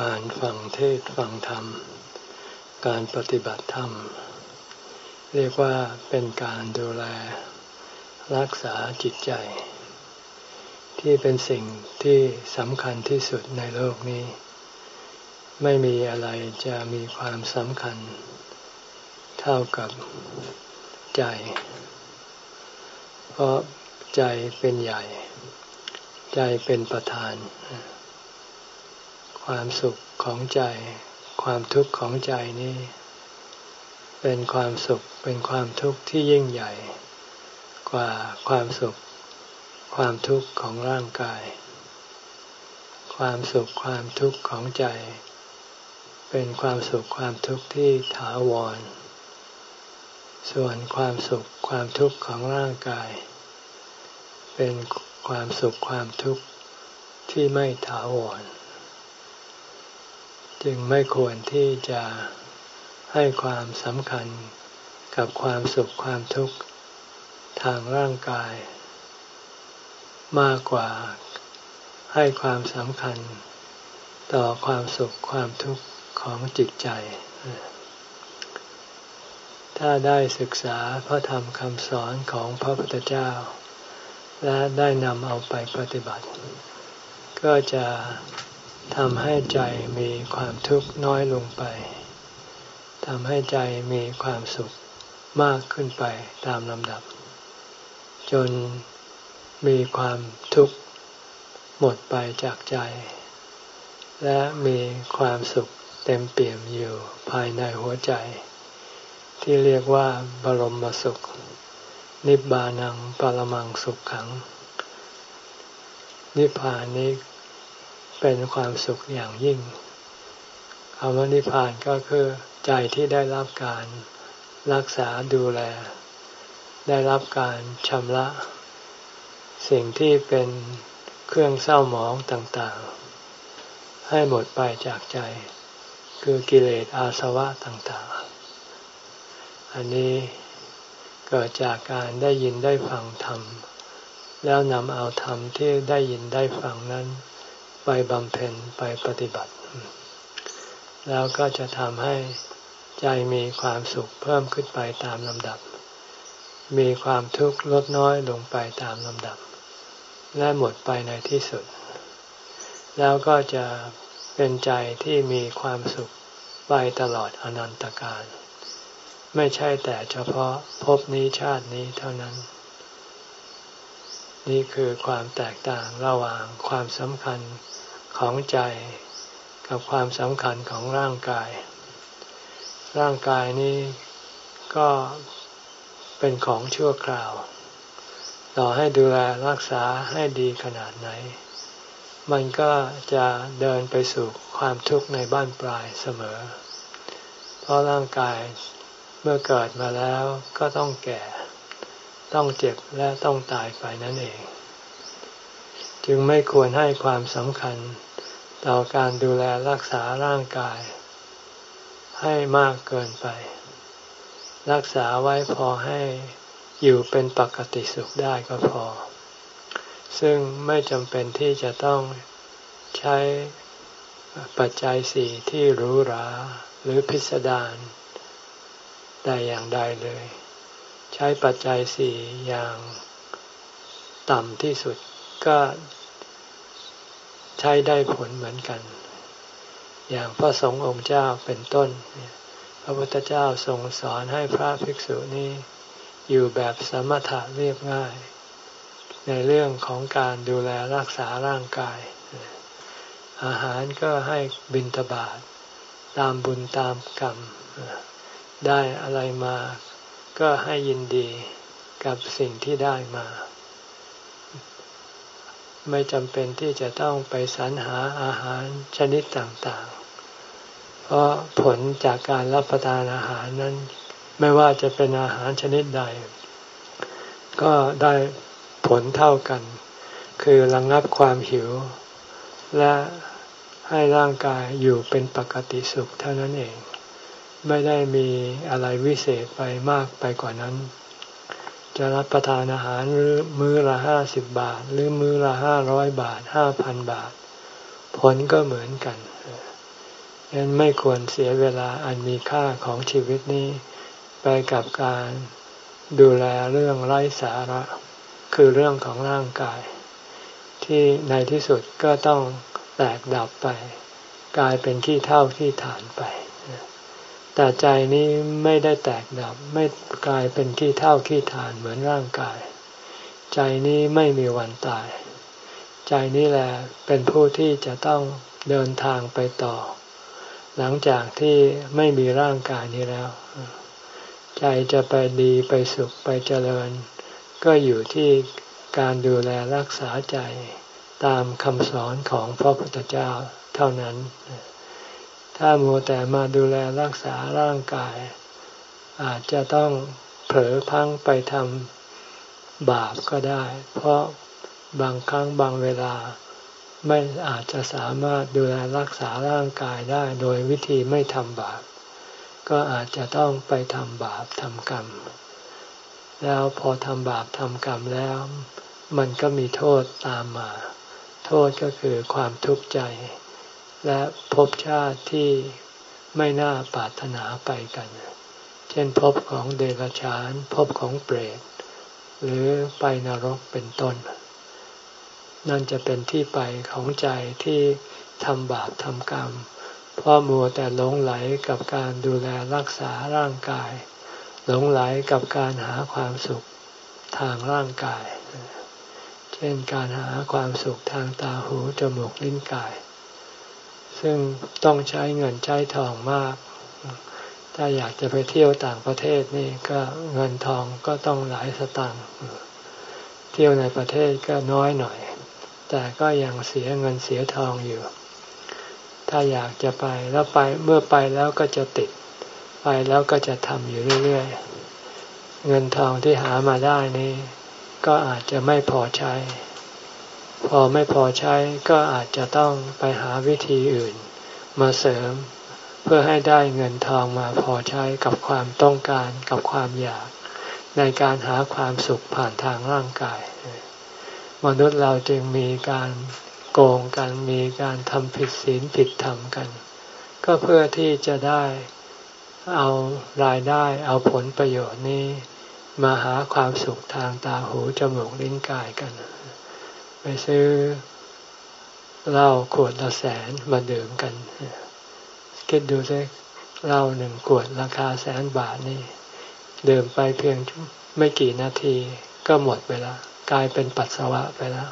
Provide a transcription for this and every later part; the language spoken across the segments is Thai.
การฟังเทศฟังธรรม การปฏิบัติธรรม เรียกว่าเป็นการดูแล รักษาจิตใจ ที่เป็นสิ่งที่สำคัญที่สุดในโลกนี้ ไม่มีอะไรจะมีความสำคัญ เท่ากับใจ เพราะใจเป็นใหญ่ ใจเป็นประธาน ความสุขของใจ ความทุกข์ของใจนี้ เป็นความสุขเป็นความทุกข์ที่ยิ่งใหญ่ กว่าความสุข ความทุกข์ของร่างกาย ความสุขความทุกข์ของใจ เป็นความสุขความทุกข์ที่ถาวร ส่วนความสุขความทุกข์ของร่างกาย เป็นความสุขความทุกข์ที่ไม่ถาวร จึงไม่ควรที่จะให้ความสำคัญกับความสุขความทุกข์ทางร่างกาย มากกว่าให้ความสำคัญต่อความสุขความทุกข์ของจิตใจ ถ้าได้ศึกษาพระธรรมคำสอนของพระพุทธเจ้า และได้นำเอาไปปฏิบัติ ก็จะ ทำให้ใจมีความทุกข์น้อยลงไป ทำให้ใจมีความสุขมากขึ้นไปตามลำดับ จนมีความทุกข์หมดไปจากใจ และมีความสุขเต็มเปี่ยมอยู่ภายในหัวใจ ที่เรียกว่าบรมสุข นิบานังปรมังสุขขัง นิพพานนี้ เป็นความสุขอย่างยิ่งคำว่านิพพานก็คือใจที่ได้รับการรักษาดูแล ได้รับการชำระ สิ่งที่เป็นเครื่องเศร้าหมองต่างๆ ให้หมดไปจากใจ คือกิเลสอาสวะต่างๆ อันนี้เกิดจากการได้ยินได้ฟังธรรม แล้วนำเอาธรรมที่ได้ยินได้ฟังนั้น ไปบำเพ็ญไปปฏิบัติ แล้วก็จะทำให้ใจมีความสุขเพิ่มขึ้นไปตามลำดับ มีความทุกข์ลดน้อยลงไปตามลำดับ และหมดไปในที่สุด แล้วก็จะเป็นใจที่มีความสุขไปตลอดอนันตการ ไม่ใช่แต่เฉพาะพบนี้ชาตินี้เท่านั้น นี่คือความแตกต่างระหว่างความสำคัญของใจ กับความสำคัญของร่างกาย ร่างกายนี้ก็เป็นของชั่วคราว ต่อให้ดูแลรักษาให้ดีขนาดไหน มันก็จะเดินไปสู่ความทุกข์ในบ้านปลายเสมอ เพราะร่างกายเมื่อเกิดมาแล้วก็ต้องแก่ ต้องเจ็บและต้องตายไปนั่นเอง จึงไม่ควรให้ความสำคัญต่อการดูแลรักษาร่างกาย ให้มากเกินไป รักษาไว้พอให้อยู่เป็นปกติสุขได้ก็พอ ซึ่งไม่จำเป็นที่จะต้องใช้ปัจจัยสี่ที่หรูหราหรือพิสดารแต่อย่างใดเลย ใช้ปัจจัยสี่อย่างต่ำที่สุดก็ใช้ได้ผลเหมือนกัน อย่างพระสงฆ์องค์เจ้าเป็นต้น พระพุทธเจ้าทรงสอนให้พระภิกษุนี้อยู่แบบสมถะเรียบง่าย ในเรื่องของการดูแลรักษาร่างกาย อาหารก็ให้บิณฑบาตตามบุญตามกรรม ได้อะไรมา ก็ให้ยินดีกับสิ่งที่ได้มา ไม่จำเป็นที่จะต้องไปสรรหาอาหารชนิดต่างๆ เพราะผลจากการรับประทานอาหารนั้น ไม่ว่าจะเป็นอาหารชนิดใด ก็ได้ผลเท่ากัน คือระงงับความหิว และให้ร่างกายอยู่เป็นปกติสุขเท่านั้นเอง ไม่ได้มีอะไรวิเศษไปมากไปกว่านั้น จะรับประทานอาหารหรือมื้อละห้าสิบบาท หรือมื้อละห้าร้อยบาทห้าพันบาท ผลก็เหมือนกันฉะนั้นไม่ควรเสียเวลาอันมีค่าของชีวิตนี้ ไปกับการดูแลเรื่องไร้สาระ คือเรื่องของร่างกาย ที่ในที่สุดก็ต้องแตกดับไป กลายเป็นขี้เท่าขี้ฐานไป แต่ใจนี้ไม่ได้แตกดับ ไม่กลายเป็นขี้เท่าขี้ฐานเหมือนร่างกาย ใจนี้ไม่มีวันตาย ใจนี้แหละเป็นผู้ที่จะต้องเดินทางไปต่อ หลังจากที่ไม่มีร่างกายนี้แล้ว ใจจะไปดีไปสุขไปเจริญ ก็อยู่ที่การดูแลรักษาใจตามคำสอนของพระพุทธเจ้าเท่านั้น ถ้ามัวแต่มาดูแลรักษาร่างกาย อาจจะต้องเผลอพังไปทำบาปก็ได้ เพราะบางครั้งบางเวลาไม่อาจจะสามารถดูแลรักษาร่างกายได้ โดยวิธีไม่ทำบาป ก็อาจจะต้องไปทำบาปทำกรรม แล้วพอทำบาปทำกรรมแล้ว มันก็มีโทษตามมา โทษก็คือความทุกข์ใจ และภพชาติที่ไม่น่าปรารถนาไปกัน เช่นภพของเดรัจฉานภพของเปรต หรือไปนรกเป็นต้น นั่นจะเป็นที่ไปของใจที่ทำบาปทำกรรม เพราะมัวแต่หลงไหลกับการดูแลรักษาร่างกาย หลงไหลกับการหาความสุขทางร่างกาย เช่นการหาความสุขทางตาหูจมูกลิ้นกาย ซึ่งต้องใช้เงินใช้ทองมาก ถ้าอยากจะไปเที่ยวต่างประเทศนี่ก็เงินทองก็ต้องหลายสตางค์เที่ยวในประเทศก็น้อยหน่อย แต่ก็ยังเสียเงินเสียทองอยู่ ถ้าอยากจะไปแล้วไปเมื่อไปแล้วก็จะติด ไปแล้วก็จะทำอยู่เรื่อยๆเงินทองที่หามาได้นี้ก็อาจจะไม่พอใช้ พอไม่พอใช้ก็อาจจะต้องไปหาวิธีอื่น มาเสริมเพื่อให้ได้เงินทองมาพอใช้กับความต้องการกับความอยาก ในการหาความสุขผ่านทางร่างกาย มนุษย์เราจึงมีการโกงกันมีการทำผิดศีลผิดธรรมกัน ก็เพื่อที่จะได้เอารายได้เอาผลประโยชน์นี้ มาหาความสุขทางตาหูจมูกลิ้นกายกัน ซื้อเหล้าขวดละแสนมาดื่มกัน คิดดูสิเหล้าหนึ่งขวดราคาแสนบาทนี่ดื่มไปเพียงไม่กี่นาทีก็หมดไปแล้วกลายเป็นปัสสาวะไปแล้ว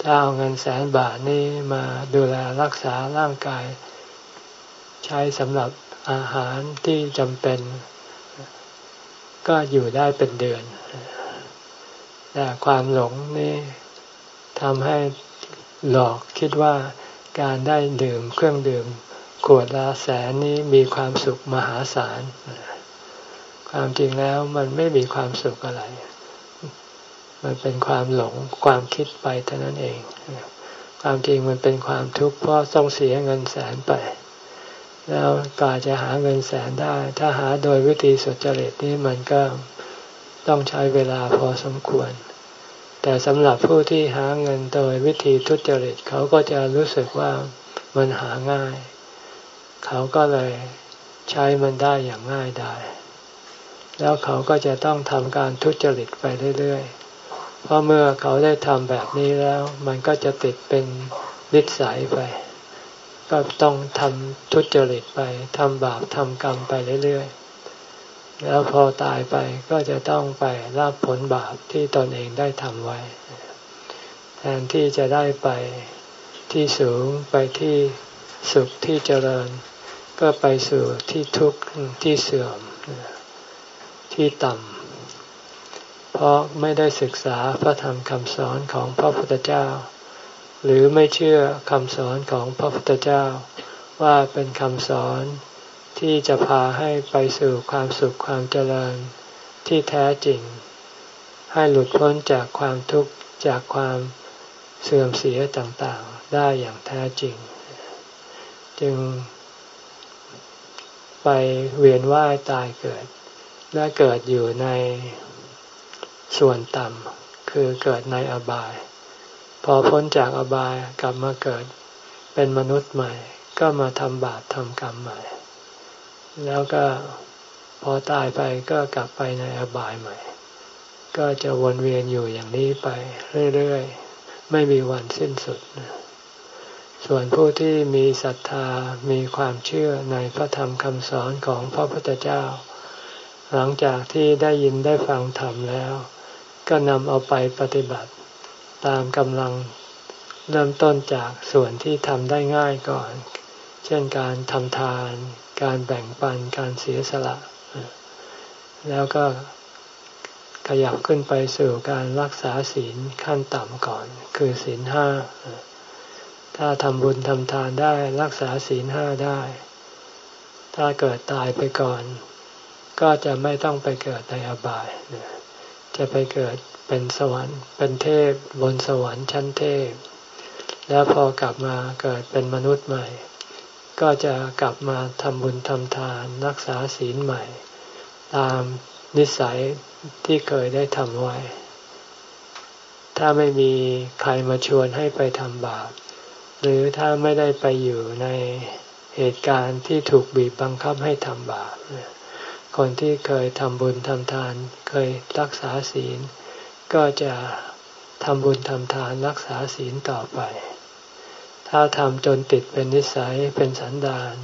ถ้าเอาเงินแสนบาทนี้มาดูแลรักษาร่างกาย ใช้สำหรับอาหารที่จำเป็น ก็อยู่ได้เป็นเดือน แต่ความหลงนี่ ทำให้หลอกคิดว่าการได้ดื่มเครื่องดื่ม ขวดละแสนนี้มีความสุขมหาศาล ความจริงแล้วมันไม่มีความสุขอะไร มันเป็นความหลงความคิดไปเท่านั้นเอง ความจริงมันเป็นความทุกข์เพราะต้องเสียเงินแสนไป แล้วกาจะหาเงินแสนได้ ถ้าหาโดยวิธีสุจริตนี่มันก็ต้องใช้เวลาพอสมควร แต่สำหรับผู้ที่หาเงินโดยวิธีทุจริตเขาก็จะรู้สึกว่ามันหาง่าย เขาก็เลยใช้มันได้อย่างง่ายได้แล้วเขาก็จะต้องทำการทุจริตไปเรื่อยๆ เพราะเมื่อเขาได้ทำแบบนี้แล้ว มันก็จะติดเป็นนิสัยไป ก็ต้องทำทุจริตไปทำบาปทำกรรมไปเรื่อยๆ แล้วพอตายไปก็จะต้องไปรับผลบาปที่ตนเองได้ทำไว้ แทนที่จะได้ไปที่สูงไปที่สุขที่เจริญ ก็ไปสู่ที่ทุกข์ที่เสื่อมที่ต่ำ เพราะไม่ได้ศึกษาพระธรรมคำสอนของพระพุทธเจ้า หรือไม่เชื่อคำสอนของพระพุทธเจ้าว่าเป็นคำสอน ที่จะพาให้ไปสู่ความสุขความเจริญที่แท้จริง ให้หลุดพ้นจากความทุกข์จากความเสื่อมเสียต่างๆ ได้อย่างแท้จริง จึง ไปเวียนว่ายตายเกิด และเกิดอยู่ในส่วนต่ำคือเกิดในอบาย พอพ้นจากอบายกลับมาเกิดเป็นมนุษย์ใหม่ ก็มาทำบาปทำกรรมใหม่ แล้วก็พอตายไปก็กลับไปในอบายใหม่ ก็จะวนเวียนอยู่อย่างนี้ไปเรื่อยๆ ไม่มีวันสิ้นสุด ส่วนผู้ที่มีศรัทธามีความเชื่อในพระธรรมคำสอนของพระพุทธเจ้า หลังจากที่ได้ยินได้ฟังธรรมแล้ว ก็นำเอาไปปฏิบัติตามกำลังเริ่มต้นจากส่วนที่ทำได้ง่ายก่อน เช่นการทำทาน การแบ่งปันการเสียสละ แล้วก็ขยับขึ้นไปสู่การรักษาศีลขั้นต่ำก่อน คือศีลห้า ถ้าทำบุญทำทานได้รักษาศีลห้าได้ ถ้าเกิดตายไปก่อน ก็จะไม่ต้องไปเกิดในอบาย จะไปเกิดเป็นสวรรค์ เป็นเทพบนสวรรค์ชั้นเทพ แล้วพอกลับมาเกิดเป็นมนุษย์ใหม่ ก็จะกลับมาทำบุญทำทานรักษาศีลใหม่ ตามนิสัยที่เคยได้ทำไว้ ถ้าไม่มีใครมาชวนให้ไปทำบาป หรือถ้าไม่ได้ไปอยู่ในเหตุการณ์ที่ถูกบีบบังคับให้ทำบาปคนที่เคยทำบุญทำทาน เคยรักษาศีล ก็จะทำบุญทำทานรักษาศีลต่อไป ถ้าทำจนติดเป็นนิสัยเป็นสันดาน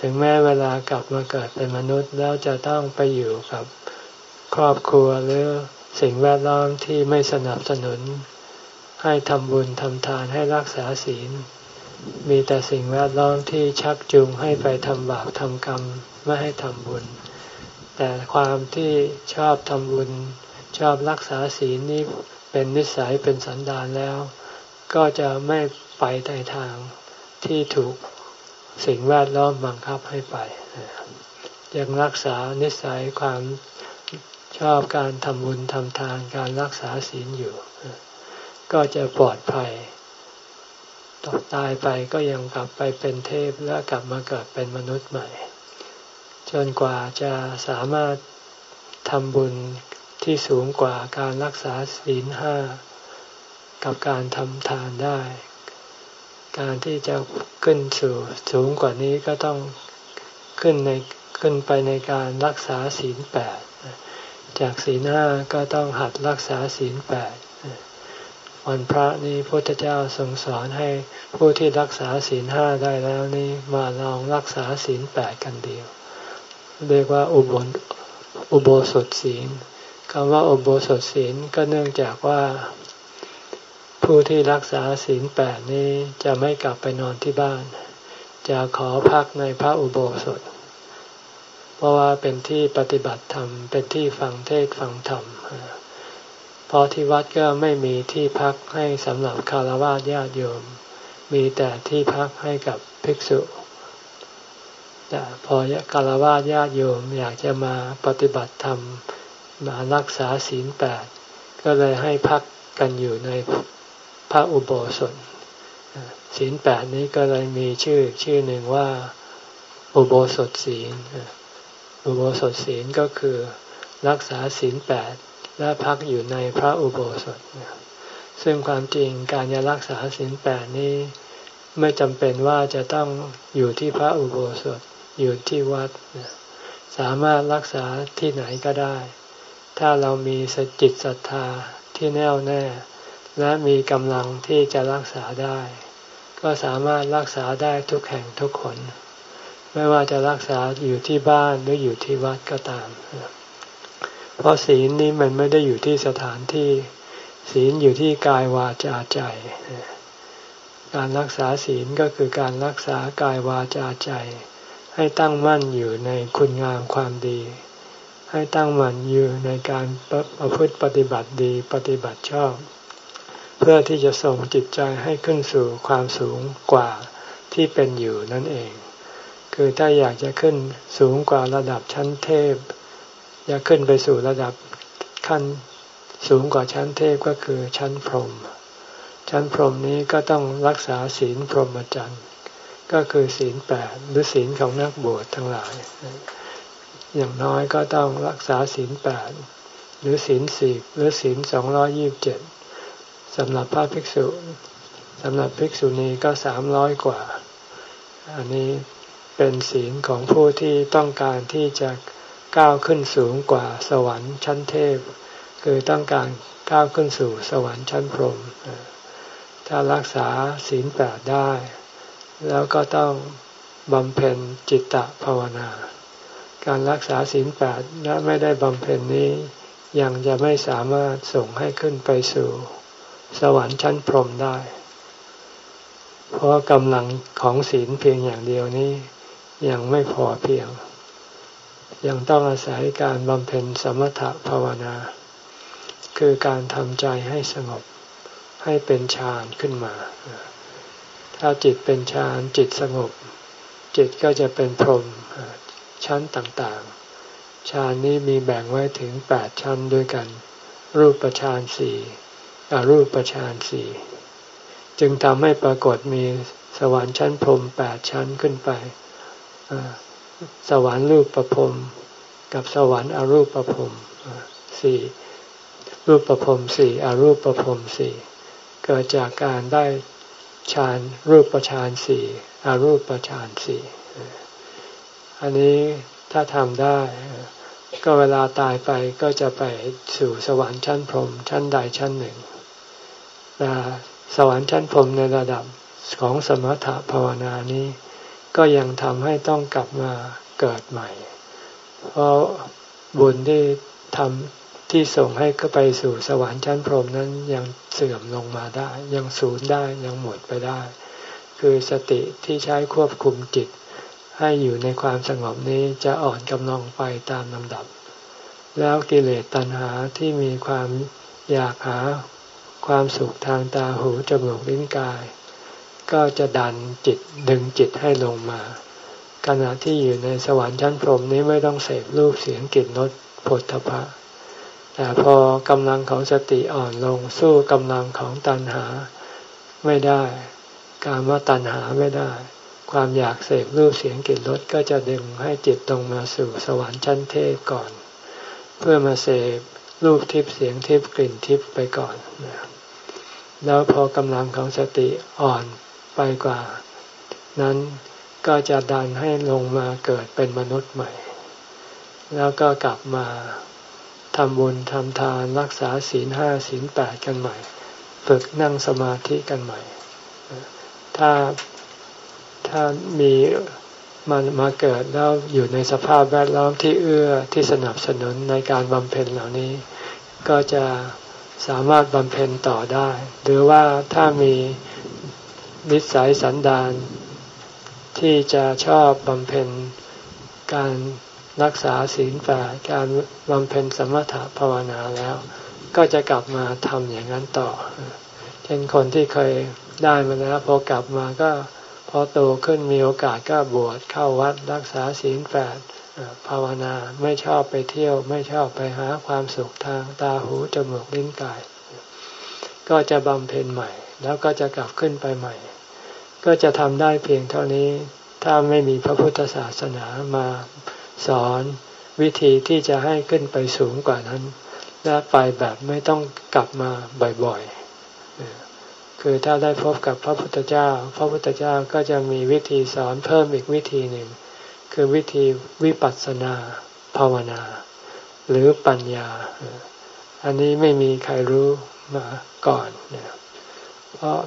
ถึงแม้เวลากลับมาเกิดเป็นมนุษย์แล้วจะต้องไปอยู่กับครอบครัวหรือสิ่งแวดล้อมที่ไม่สนับสนุน ให้ทำบุญทำทานให้รักษาศีล มีแต่สิ่งแวดล้อมที่ชักจูงให้ไปทำบาปทำกรรมไม่ให้ทำบุญ แต่ความที่ชอบทำบุญ ชอบรักษาศีลนี้เป็นนิสัยเป็นสันดานแล้ว ก็จะไม่ ไปในทางที่ถูกสิ่งแวดล้อมบังคับให้ไป ยังรักษานิสัยความชอบการทำบุญทำทานการรักษาศีลอยู่ ก็จะปลอดภัยต่อตายไปก็ยังกลับไปเป็นเทพและกลับมาเกิดเป็นมนุษย์ใหม่ จนกว่าจะสามารถทำบุญที่สูงกว่าการรักษาศีลห้ากับการทำทานได้ การที่จะขึ้นสู่สูงกว่านี้ก็ต้องขึ้นในขึ้นไปในการรักษาศีลแปดจากศีลห้าก็ต้องหัดรักษาศีลแปดวันพระนี้พระพุทธเจ้าทรงสอนให้ผู้ที่รักษาศีลห้าได้แล้วนี่มาลองรักษาศีลแปดกันเดียว เรียกว่าอุบลอุโบสถศีลคำว่าอุโบสถศีลก็เนื่องจากว่า ผู้ที่รักษาศีลแปดนี้จะไม่กลับไปนอนที่บ้าน จะขอพักในพระอุโบสถ เพราะว่าเป็นที่ปฏิบัติธรรม เป็นที่ฟังเทศฟังธรรมเพราะที่วัดก็ไม่มีที่พักให้สำหรับคารวะญาติโยม มีแต่ที่พักให้กับภิกษุ แต่พอคารวะญาติโยมอยากจะมาปฏิบัติธรรม มารักษาศีลแปดก็เลยให้พักกันอยู่ใน พระอุโบสถศีลแปดนี้ก็เลยมีชื่อชื่อหนึ่งว่า อุโบสถศีล อุโบสถศีลก็คือรักษาศีลแปดและพักอยู่ในพระอุโบสถ ซึ่งความจริงการจะรักษาศีลแปดนี้ ไม่จำเป็นว่าจะต้องอยู่ที่พระอุโบสถอยู่ที่วัด สามารถรักษาที่ไหนก็ได้ ถ้าเรามีสจิตศรัทธาที่แน่วแน่ และมีกำลังที่จะรักษาได้ ก็สามารถรักษาได้ทุกแห่งทุกคน ไม่ว่าจะรักษาอยู่ที่บ้านหรืออยู่ที่วัดก็ตาม เพราะศีลนี้มันไม่ได้อยู่ที่สถานที่ ศีลอยู่ที่กายวาจาใจ การรักษาศีลก็คือการรักษากายวาจาใจ ให้ตั้งมั่นอยู่ในคุณงามความดีให้ตั้งมั่นอยู่ในการประพฤติปฏิบัติดีปฏิบัติชอบ เพื่อที่จะส่งจิตใจให้ขึ้นสู่ความสูงกว่าที่เป็นอยู่นั่นเอง คือถ้าอยากจะขึ้นสูงกว่าระดับชั้นเทพ อยากขึ้นไปสู่ระดับขั้นสูงกว่าชั้นเทพก็คือชั้นพรหม ชั้นพรหมนี้ก็ต้องรักษาศีลพรหมจรรย์ ก็คือศีลแปดหรือศีลของนักบวชทั้งหลาย อย่างน้อยก็ต้องรักษาศีลแปดหรือศีลสิบหรือศีลสองร้อยี่บเจ็ด สำหรับพระภิกษุสำหรับภิกษุณีก็สามร้อยกว่า อันนี้เป็นศีลของผู้ที่ต้องการที่จะก้าวขึ้นสูงกว่าสวรรค์ชั้นเทพ คือต้องการก้าวขึ้นสู่สวรรค์ชั้นพรหมถ้ารักษาศีลแปดได้ แล้วก็ต้องบำเพ็ญจิตตภาวนา การรักษาศีลแปดและไม่ได้บำเพ็ญนี้ ยังจะไม่สามารถส่งให้ขึ้นไปสู่ สวรรค์ชั้นพรหมได้ เพราะกำลังของศีลเพียงอย่างเดียวนี้ ยังไม่พอเพียง ยังต้องอาศัยการบำเพ็ญสมถภาวนา คือการทำใจให้สงบให้เป็นฌานขึ้นมา ถ้าจิตเป็นฌานจิตสงบ จิตก็จะเป็นพรหมชั้นต่างๆ ฌานนี้มีแบ่งไว้ถึงแปดชั้นด้วยกัน รูปฌานสี่ อรูปฌานสี่จึงทำให้ปรากฏมีสวรรค์ชั้นพรมแปดชั้นขึ้นไป สวรรค์รูปประพรมกับสวรรค์อรูปประพรมสี่รูปประพรมสี่อรูปประพรมสี่เกิดจากการได้ฌานรูปประฌานสี่อรูปประฌานสี่อันนี้ถ้าทำได้ ก็เวลาตายไปก็จะไปสู่สวรรค์ชั้นพรมชั้นใดชั้นหนึ่ง สวรรค์ชั้นพรมในระดับของสมถะภาวนานี้ ก็ยังทำให้ต้องกลับมาเกิดใหม่ เพราะบุญที่ทำที่ส่งให้ก็ไปสู่สวรรค์ชั้นพรมนั้นยังเสื่อมลงมาได้ ยังสูญได้ยังหมดไปได้ คือสติที่ใช้ควบคุมจิต ให้อยู่ในความสงบนี้จะอ่อนกำลังไปตามลำดับ แล้วกิเลสตัณหาที่มีความอยากหา ความสุขทางตาหูจมูกลิ้นกาย ก็จะดันจิตดึงจิตให้ลงมา ขณะที่อยู่ในสวรรค์ชั้นพรหมนี้ไม่ต้องเสพรูปเสียงกลิ่นรสผลทพะ แต่พอกำลังของสติอ่อนลงสู้กำลังของตัณหาไม่ได้ การว่าตัณหาไม่ได้ ความอยากเสพรูปเสียงกลิ่นรสก็จะดึงให้จิตลงมาสู่สวรรค์ชั้นเทพก่อน เพื่อมาเสพรูปทิพย์เสียงทิพย์กลิ่นทิพย์ไปก่อน แล้วพอกำลังของสติอ่อนไปกว่า นั้นก็จะดันให้ลงมาเกิดเป็นมนุษย์ใหม่ แล้วก็กลับมาทำบุญทำทานรักษาศีลห้าศีลแปดกันใหม่ ฝึกนั่งสมาธิกันใหม่ ถ้าถ้ามีมันมาเกิดแล้วอยู่ในสภาพแวดล้อมที่เอื้อที่สนับสนุนในการบำเพ็ญเหล่านี้ ก็จะ สามารถบำเพ็ญต่อได้ หรือว่าถ้ามีนิสัยสันดานที่จะชอบบำเพ็ญการรักษาศีลแปดการบำเพ็ญสมถะภาวนาแล้ว ก็จะกลับมาทำอย่างนั้นต่อ เช่นคนที่เคยได้มาแล้วพอกลับมาก็พอโตขึ้นมีโอกาสก็บวชเข้าวัดรักษาศีลแปด ภาวนาไม่ชอบไปเที่ยว ไม่ชอบไปหาความสุขทางตาหูจมูกลิ้นกาย ก็จะบำเพ็ญใหม่ แล้วก็จะกลับขึ้นไปใหม่ ก็จะทำได้เพียงเท่านี้ ถ้าไม่มีพระพุทธศาสนามาสอนวิธีที่จะให้ขึ้นไปสูงกว่านั้น และไปแบบไม่ต้องกลับมาบ่อยๆ คือถ้าได้พบกับพระพุทธเจ้า พระพุทธเจ้าก็จะมีวิธีสอนเพิ่มอีกวิธีหนึ่ง คือวิธีวิปัสสนาภาวนา หรือปัญญา อันนี้ไม่มีใครรู้มาก่อนเพราะ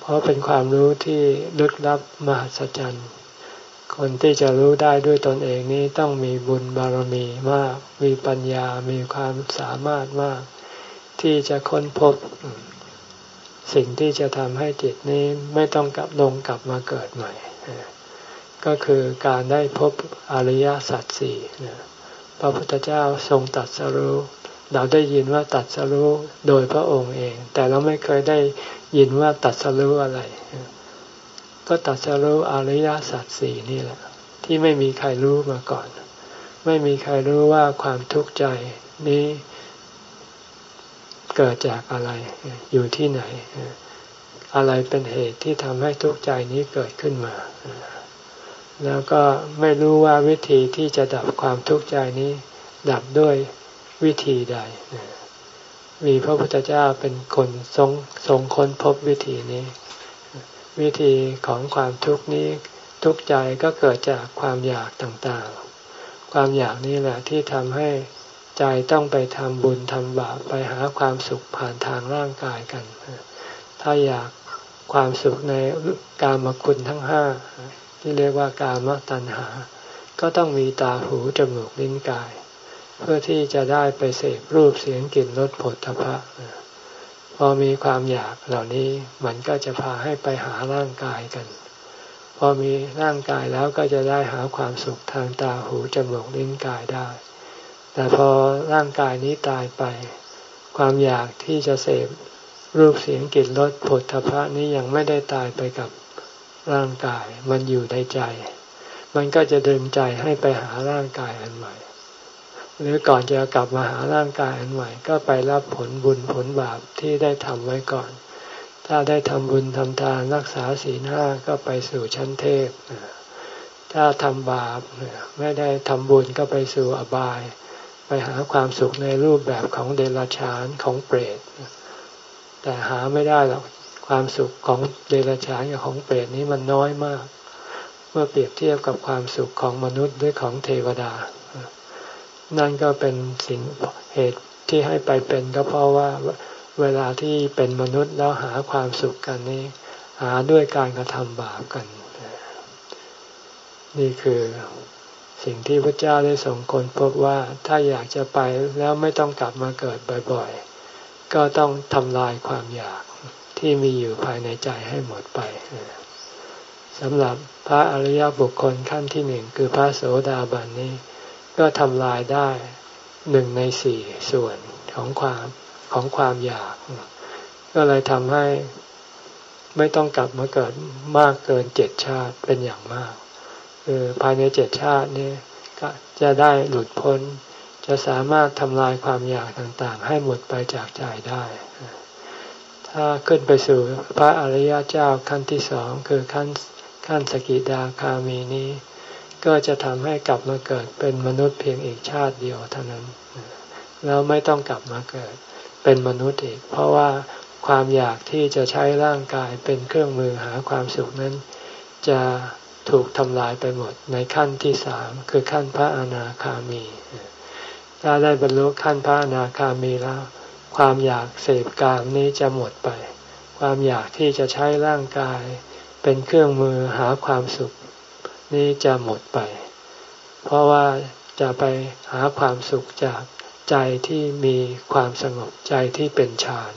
เพราะเป็นความรู้ที่ลึกลับมหัศจรรย์ คนที่จะรู้ได้ด้วยตนเองนี้ต้องมีบุญบารมีมาก มีปัญญา มีความสามารถมาก ที่จะค้นพบ สิ่งที่จะทำให้จิตนี้ไม่ต้องกลับลงกลับมาเกิดใหม่ ก็คือการได้พบอริยสัจสี่พระพุทธเจ้าทรงตัดสรู้ เราได้ยินว่าตัดสรู้โดยพระองค์เอง แต่เราไม่เคยได้ยินว่าตัดสรู้อะไร ก็ตัดสรู้อริยสัจสี่นี่แหละ ที่ไม่มีใครรู้มาก่อน ไม่มีใครรู้ว่าความทุกข์ใจนี้เกิดจากอะไรอยู่ที่ไหน อะไรเป็นเหตุที่ทำให้ทุกข์ใจนี้เกิดขึ้นมา แล้วก็ไม่รู้ว่าวิธีที่จะดับความทุกข์ใจนี้ ดับด้วยวิธีใด มีพระพุทธเจ้าเป็นคนทรงทรงค้นพบวิธีนี้ วิธีของความทุกข์นี้ทุกข์ใจก็เกิดจากความอยากต่างๆ ความอยากนี้แหละที่ทำให้ใจต้องไปทำบุญทำบาปไปหาความสุขผ่านทางร่างกายกัน ถ้าอยากความสุขในกามคุณทั้งห้า ที่เรียกว่ากามตัณหา ก็ต้องมีตาหูจมูกลิ้นกาย เพื่อที่จะได้ไปเสพรูปเสียงกลิ่นรสผลทพะพอมีความอยากเหล่านี้มันก็จะพาให้ไปหาร่างกายกัน พอมีร่างกายแล้วก็จะได้หาความสุขทางตาหูจมูกลิ้นกายได้ แต่พอร่างกายนี้ตายไป ความอยากที่จะเสพรูปเสียงกลิ่นรสผลทพะนี้ยังไม่ได้ตายไปกับ ร่างกาย มันอยู่ในใจ มันก็จะดึงใจให้ไปหาร่างกายอันใหม่ หรือก่อนจะกลับมาหาร่างกายอันใหม่ ก็ไปรับผลบุญผลบาปที่ได้ทำไว้ก่อน ถ้าได้ทำบุญทำทานรักษาศีลห้าก็ไปสู่ชั้นเทพ ถ้าทำบาปไม่ได้ทำบุญก็ไปสู่อบาย ไปหาความสุขในรูปแบบของเดรัจฉานของเปรตแต่หาไม่ได้หรอก ความสุขของเดรัจฉานกับของเปรตนี้มันน้อยมาก เมื่อเปรียบเทียบกับความสุขของมนุษย์หรือของเทวดา นั่นก็เป็นสิ่งเหตุที่ให้ไปเป็นก็เพราะว่าเวลาที่เป็นมนุษย์แล้วหาความสุขกันนี้ หาด้วยการกระทำบาปกัน นี่คือสิ่งที่พระเจ้าได้ส่งคนพบว่าถ้าอยากจะไปแล้วไม่ต้องกลับมาเกิดบ่อยๆ ก็ต้องทำลายความอยาก ที่มีอยู่ภายในใจให้หมดไปสำหรับพระอริยบุคคลขั้นที่หนึ่งคือพระโสดาบันนี้ ก็ทำลายได้หนึ่งในสี่ส่วนของความของความอยาก ก็เลยทำให้ไม่ต้องกลับมาเกิดมากเกินเจ็ดชาติเป็นอย่างมากคือภายในเจ็ดชาตินี้ก็จะได้หลุดพ้น จะสามารถทำลายความอยากต่างๆ ให้หมดไปจากใจได้ ถ้าขึ้นไปสู่พระอริยเจ้าขั้นที่สองคือขั้นขั้นสกิดาคามีนี้ ก็จะทำให้กลับมาเกิดเป็นมนุษย์เพียงอีกชาติเดียวเท่านั้น แล้วไม่ต้องกลับมาเกิดเป็นมนุษย์อีก เพราะว่าความอยากที่จะใช้ร่างกายเป็นเครื่องมือหาความสุขนั้น จะถูกทำลายไปหมดในขั้นที่สามคือขั้นพระอนาคามี ถ้าได้บรรลุขั้นพระอนาคามีแล้ว ความอยากเสพกามนี้จะหมดไป ความอยากที่จะใช้ร่างกาย เป็นเครื่องมือหาความสุข นี้จะหมดไป เพราะว่าจะไปหาความสุขจากใจที่มีความสงบใจที่เป็นฌาน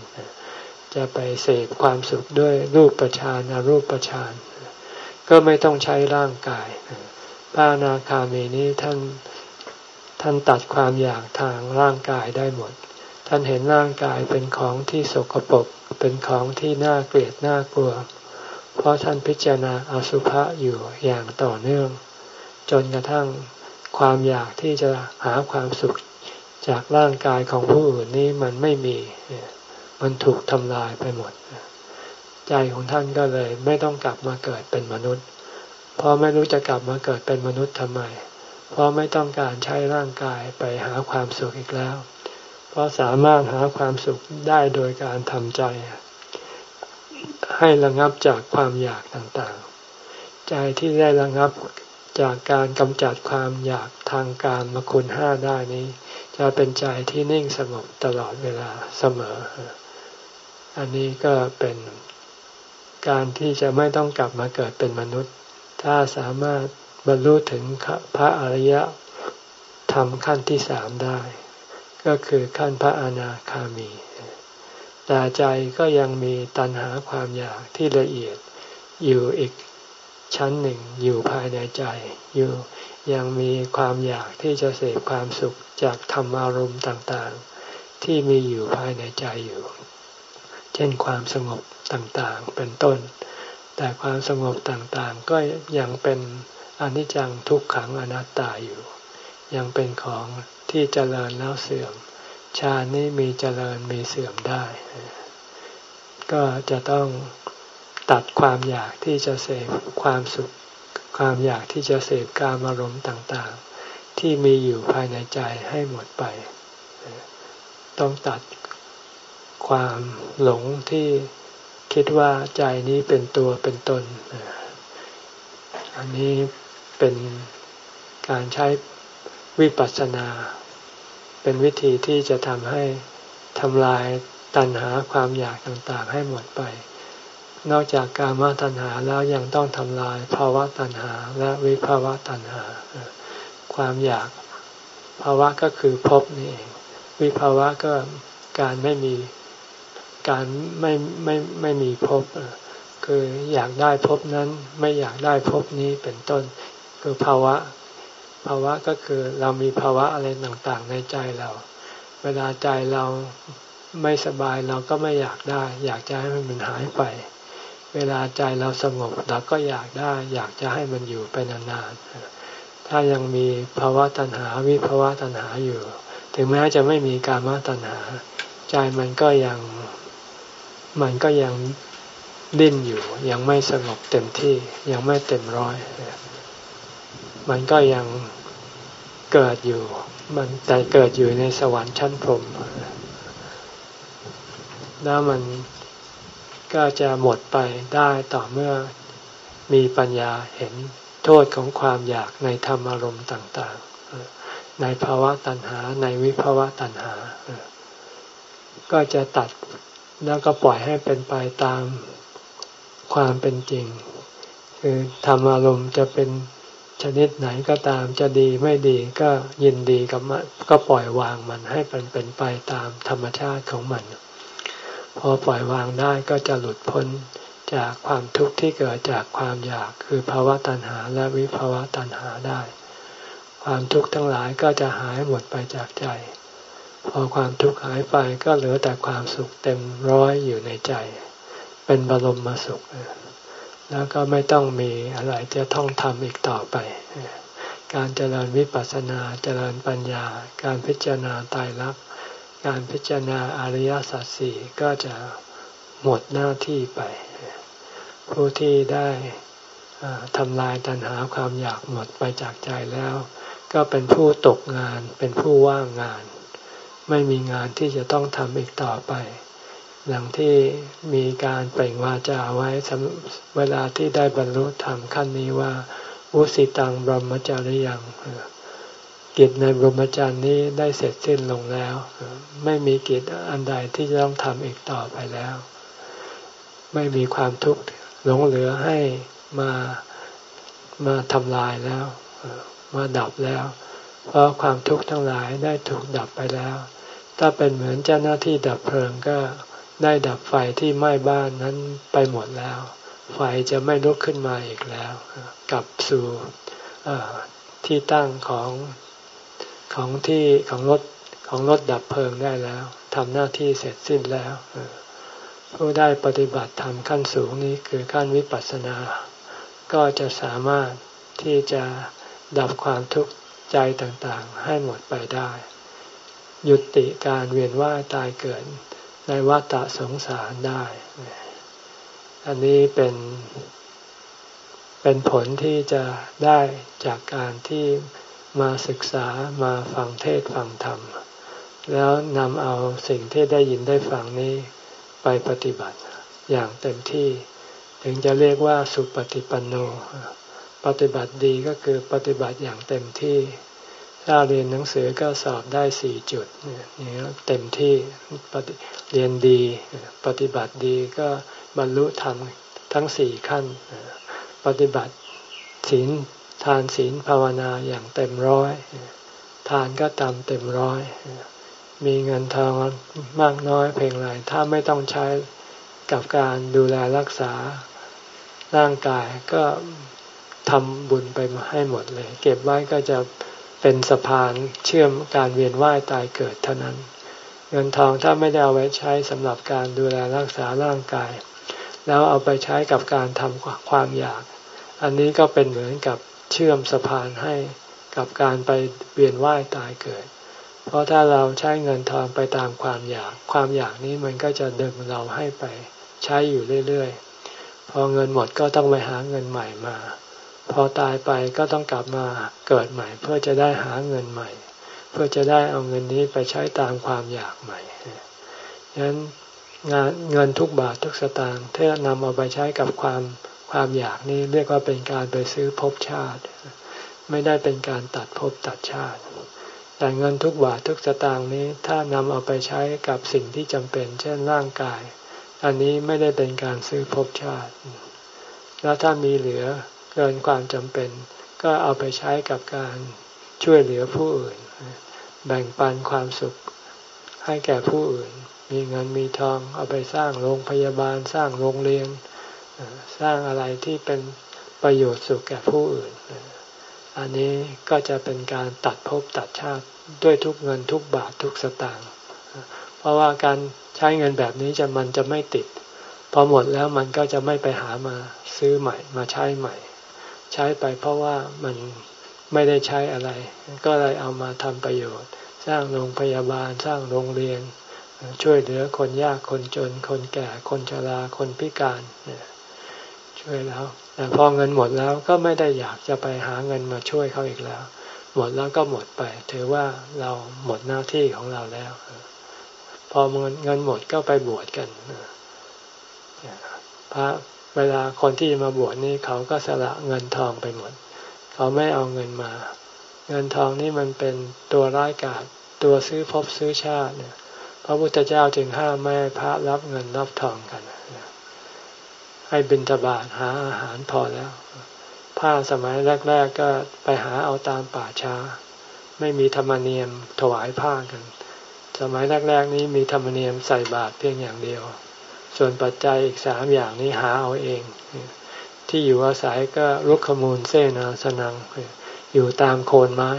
จะไปเสพความสุขด้วยรูปประชานอารูปประชานก็ไม่ต้องใช้ร่างกายพระนาคามีนี้ท่านท่านตัดความอยากทางร่างกายได้หมด ท่านเห็นร่างกายเป็นของที่สกปรกเป็นของที่น่าเกลียดน่ากลัว เพราะท่านพิจารณาอสุภะอยู่อย่างต่อเนื่อง จนกระทั่งความอยากที่จะหาความสุขจากร่างกายของผู้อื่นนี้มันไม่มี มันถูกทำลายไปหมด ใจของท่านก็เลยไม่ต้องกลับมาเกิดเป็นมนุษย์ เพราะไม่รู้จะกลับมาเกิดเป็นมนุษย์ทำไม เพราะไม่ต้องการใช้ร่างกายไปหาความสุขอีกแล้ว เพราะสามารถหาความสุขได้โดยการทำใจ ให้ระงับจากความอยากต่างๆ ใจที่ได้ระงับจากการกำจัดความอยากทางการมคุณห้าได้นี้ จะเป็นใจที่นิ่งสงบตลอดเวลาเสมอ อันนี้ก็เป็นการที่จะไม่ต้องกลับมาเกิดเป็นมนุษย์ ถ้าสามารถบรรลุถึงพระอริยธรรมขั้นที่สามได้ ก็คือขั้นพระอนาคามี แต่ใจก็ยังมีตัณหาความอยากที่ละเอียดอยู่อีกชั้นหนึ่งอยู่ภายในใจอยู่ยังมีความอยากที่จะเสพความสุขจากธรรมอารมณ์ต่างๆ ที่มีอยู่ภายในใจอยู่ เช่นความสงบต่างๆเป็นต้น แต่ความสงบต่างๆ ก็ยังเป็นอนิจจังทุกขังอนัตตาอยู่ ยังเป็นของ ที่เจริญแล้วเสื่อมชานี้มีเจริญมีเสื่อมได้ ก็จะต้องตัดความอยากที่จะเสพความสุข ความอยากที่จะเสพการอารมณ์ต่างๆ ที่มีอยู่ภายในใจให้หมดไป ต้องตัดความหลงที่คิดว่าใจนี้เป็นตัวเป็นตน อันนี้เป็นการใช้วิปัสสนา เป็นวิธีที่จะทำให้ทำลายตัณหาความอยากต่างๆ ให้หมดไป นอกจากการมาตัณหาแล้วยังต้องทำลายภาวะตัณหาและวิภาวะตัณหา ความอยากภาวะก็คือภพนี่เองวิภาวะก็การไม่มีการไม่ไม่ไม่มีภพคืออยากได้ภพนั้นไม่อยากได้ภพนี้เป็นต้น คือภาวะ ภาวะก็คือเรามีภาวะอะไรต่างๆ ในใจเรา เวลาใจเราไม่สบายเราก็ไม่อยากได้ อยากจะให้มันหายไป เวลาใจเราสงบเราก็อยากได้ อยากจะให้มันอยู่ไปนานๆ ถ้ายังมีภาวะตัณหาวิภาวะตัณหาอยู่ ถึงแม้จะไม่มีการมาตัณหา ใจมันก็ยังมันก็ยังดิ้นอยู่ยังไม่สงบเต็มที่ยังไม่เต็มร้อย มันก็ยังเกิดอยู่ มันแต่เกิดอยู่ในสวรรค์ชั้นพรหมแล้วมันก็จะหมดไปได้ต่อเมื่อมีปัญญาเห็นโทษของความอยากในธรรมอารมณ์ต่างๆ ในภาวะตัณหาในวิภาวะตัณหา ก็จะตัดแล้วก็ปล่อยให้เป็นไปตามความเป็นจริง คือธรรมอารมณ์จะเป็น ชนิดไหนก็ตามจะดีไม่ดีก็ยินดีกับมันก็ปล่อยวางมันให้มันเป็นไปตามธรรมชาติของมัน พอปล่อยวางได้ก็จะหลุดพ้นจากความทุกข์ที่เกิดจากความอยากคือภาวะตัณหาและวิภาวะตัณหาได้ ความทุกข์ทั้งหลายก็จะหายหมดไปจากใจ พอความทุกข์หายไปก็เหลือแต่ความสุขเต็มร้อยอยู่ในใจ เป็นบรมมาสุข แล้วก็ไม่ต้องมีอะไรจะท่องทำอีกต่อไป การเจริญวิปัสสนาเจริญปัญญา การพิจารณาตายรักการพิจารณาอริยสัจสี่ก็จะหมดหน้าที่ไป ผู้ที่ได้ทำลายตัณหาความอยากหมดไปจากใจแล้ว ก็เป็นผู้ตกงานเป็นผู้ว่างงาน ไม่มีงานที่จะต้องทำอีกต่อไป หลังที่มีการเปล่งวาจาไว้เวลาที่ได้บรรลุธรรมขั้นนี้ว่าอุสิตังบรมจาริยังกิจในบรมจารย์นี้ได้เสร็จสิ้นลงแล้ว ไม่มีกิจอันใดที่จะต้องทำอีกต่อไปแล้ว ไม่มีความทุกข์หลงเหลือให้มามาทำลายแล้วมาดับแล้ว เพราะความทุกข์ทั้งหลายได้ถูกดับไปแล้ว ถ้าเป็นเหมือนเจ้าหน้าที่ดับเพลิงก็ ได้ดับไฟที่ไหม้บ้านนั้นไปหมดแล้ว ไฟจะไม่ลุกขึ้นมาอีกแล้ว กลับสู่ที่ตั้งของของที่ของรถของรถดับเพลิงได้แล้วทำหน้าที่เสร็จสิ้นแล้วผู้ได้ปฏิบัติธรรมขั้นสูงนี้คือขั้นวิปัสสนา ก็จะสามารถที่จะดับความทุกข์ใจต่างๆ ให้หมดไปได้ ยุติการเวียนว่ายตายเกิด ในวัฏสงสารได้ อันนี้เป็นเป็นผลที่จะได้จากการที่มาศึกษามาฟังเทศฟังธรรม แล้วนำเอาสิ่งที่ได้ยินได้ฟังนี้ไปปฏิบัติอย่างเต็มที่ ถึงจะเรียกว่าสุปฏิปันโน ปฏิบัติดีก็คือปฏิบัติอย่างเต็มที่ ถ้าเรียนหนังสือก็สอบได้สี่จุดนี่เต็มที่เรียนดีปฏิบัติดีก็บรรลุธรรมทั้งสี่ขั้น ปฏิบัติศีลทานศีลภาวนาอย่างเต็มร้อย ทานก็ตามเต็มร้อย มีเงินทองมากน้อยเพียงไรถ้าไม่ต้องใช้กับการดูแลรักษาร่างกายก็ทำบุญไปให้หมดเลย เก็บไว้ก็จะ เป็นสะพานเชื่อมการเวียนว่ายตายเกิดเท่านั้น เงินทองถ้าไม่ได้เอาไว้ใช้สำหรับการดูแลรักษาร่างกาย แล้วเอาไปใช้กับการทำความอยาก อันนี้ก็เป็นเหมือนกับเชื่อมสะพานให้กับการไปเวียนว่ายตายเกิด เพราะถ้าเราใช้เงินทองไปตามความอยาก ความอยากนี้มันก็จะดึงเราให้ไปใช้อยู่เรื่อยๆ พอเงินหมดก็ต้องไปหาเงินใหม่มา พอตายไปก็ต้องกลับมาเกิดใหม่ เพื่อจะได้หาเงินใหม่ เพื่อจะได้เอาเงินนี้ไปใช้ตามความอยากใหม่ฉะนั้นงานเงินทุกบาททุกสตางค์ถ้านำเอาไปใช้กับความคความอยากนี้เรียกว่าเป็นการไปซื้อภพชาติ ไม่ได้เป็นการตัดภพตัดชาติ แต่เงินทุกบาททุกสตางค์นี้ถ้านำเอาไปใช้กับสิ่งที่จำเป็น เช่นร่างกาย อันนี้ไม่ได้เป็นการซื้อภพชาติ แล้วถ้ามีเหลือ เกินความจำเป็น ก็เอาไปใช้กับการช่วยเหลือผู้อื่น แบ่งปันความสุขให้แก่ผู้อื่น มีเงินมีทองเอาไปสร้างโรงพยาบาลสร้างโรงเรียน สร้างอะไรที่เป็นประโยชน์สุขแก่ผู้อื่น อันนี้ก็จะเป็นการตัดภพตัดชาติด้วยทุกเงินทุกบาททุกสตางค์เพราะว่าการใช้เงินแบบนี้จะมันจะไม่ติด พอหมดแล้วมันก็จะไม่ไปหามาซื้อใหม่มาใช้ใหม่ ใช้ไปเพราะว่ามันไม่ได้ใช้อะไร ก็เลยเอามาทำประโยชน์ สร้างโรงพยาบาลสร้างโรงเรียน ช่วยเหลือคนยากคนจน คนแก่คนชราคนพิการเนี่ยช่วยแล้ว แต่พอเงินหมดแล้วก็ไม่ได้อยากจะไปหาเงินมาช่วยเขาอีกแล้ว หมดแล้วก็หมดไป ถือว่าเราหมดหน้าที่ของเราแล้วพอเงินเงินหมดก็ไปบวชกันพระ เวลาคนที่มาบวชนี่เขาก็สละเงินทองไปหมด เขาไม่เอาเงินมา เงินทองนี่มันเป็นตัวร้ายกาจตัวซื้อพบซื้อชาติเนี่ยพระพุทธเจ้าจึงห้ามไม่พระรับเงินรับทองกันให้บิณฑบาตหาอาหารพอแล้ว ผ้าสมัยแรก ๆ ก็ไปหาเอาตามป่าช้า ไม่มีธรรมเนียมถวายผ้ากัน สมัยแรก ๆ นี้มีธรรมเนียมใส่บาตรเพียงอย่างเดียว ส่วนปัจจัยอีกสามอย่างนี้หาเอาเอง ที่อยู่อาศัยก็รุกขมูลเสนาสนัง อยู่ตามโคนไม้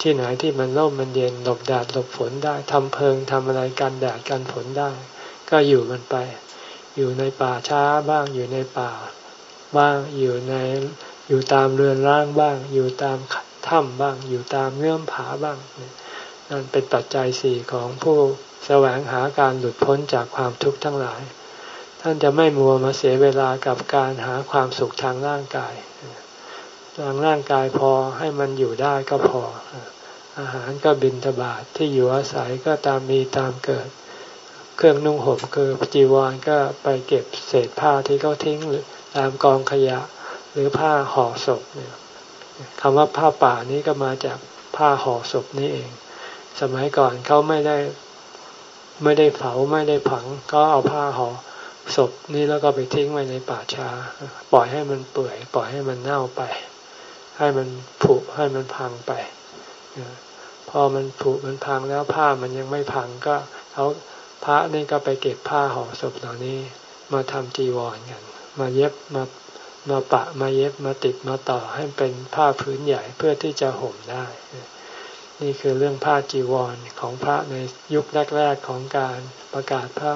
ที่ไหนที่มันร่มมันเย็นหลบแดดหลบฝนได้ทำเพิงทำอะไรกันแดดกันฝนได้ ก็อยู่มันไป อยู่ในป่าช้าบ้างอยู่ในป่า บ้างอยู่ในอยู่ตามเรือนร่างบ้าง อยู่ตามถ้ำบ้าง อยู่ตามเงื่อมผาบ้างนั่นเป็นปัจจัยสี่ของผู้ แสวงหาการหลุดพ้นจากความทุกข์ทั้งหลาย ท่านจะไม่มัวมาเสียเวลากับการหาความสุขทางร่างกาย ทางร่างกายพอให้มันอยู่ได้ก็พอ อาหารก็บินทบาทที่อยู่อาศัยก็ตามมีตามเกิด เครื่องนุ่งห่มคือจีวรก็ไปเก็บเศษผ้าที่เขาทิ้งหรือตามกองขยะหรือผ้าห่อศพเนี่ยคำว่าผ้าป่านี้ก็มาจากผ้าห่อศพนี่เอง สมัยก่อนเขาไม่ได้ ไม่ได้เผาไม่ได้ผัง ก็เอาผ้าห่อศพนี่แล้วก็ไปทิ้งไว้ในป่าช้า ปล่อยให้มันเปื่อย ปล่อยให้มันเน่าไป ให้มันผุให้มันพังไปพอมันผุมันพังแล้วผ้ามันยังไม่พังก็เขาพระนี่ก็ไปเก็บผ้าห่อศพเหล่านี้มาทำจีวรกัน มาเย็บมามาปะมาเย็บมาติดมาต่อให้เป็นผ้าพื้นใหญ่เพื่อที่จะห่มได้ นี่คือเรื่องผ้าจีวรของพระในยุคแรก ๆของการประกาศพระ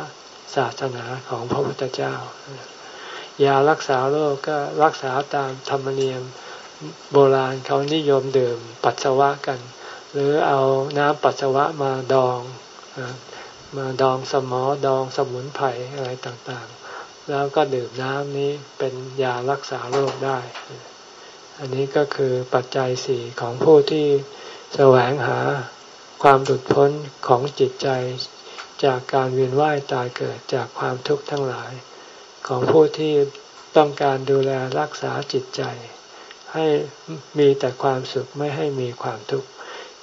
ศาสนาของพระพุทธเจ้ายารักษาโรคก็รักษาตามธรรมเนียมโบราณเขานิยมดื่มปัสสาวะกัน หรือเอาน้ำปัสสาวะมาดองมาดองสมอดองสมุนไพรอะไรต่างๆ แล้วก็ดื่มน้ำนี้เป็นยารักษาโรคได้ อันนี้ก็คือปัจจัยสี่ของผู้ที่ แสวงหาความหลุดพ้นของจิตใจ จากการเวียนว่ายตายเกิดจากความทุกข์ทั้งหลาย ของผู้ที่ต้องการดูแลรักษาจิตใจ ให้มีแต่ความสุขไม่ให้มีความทุกข์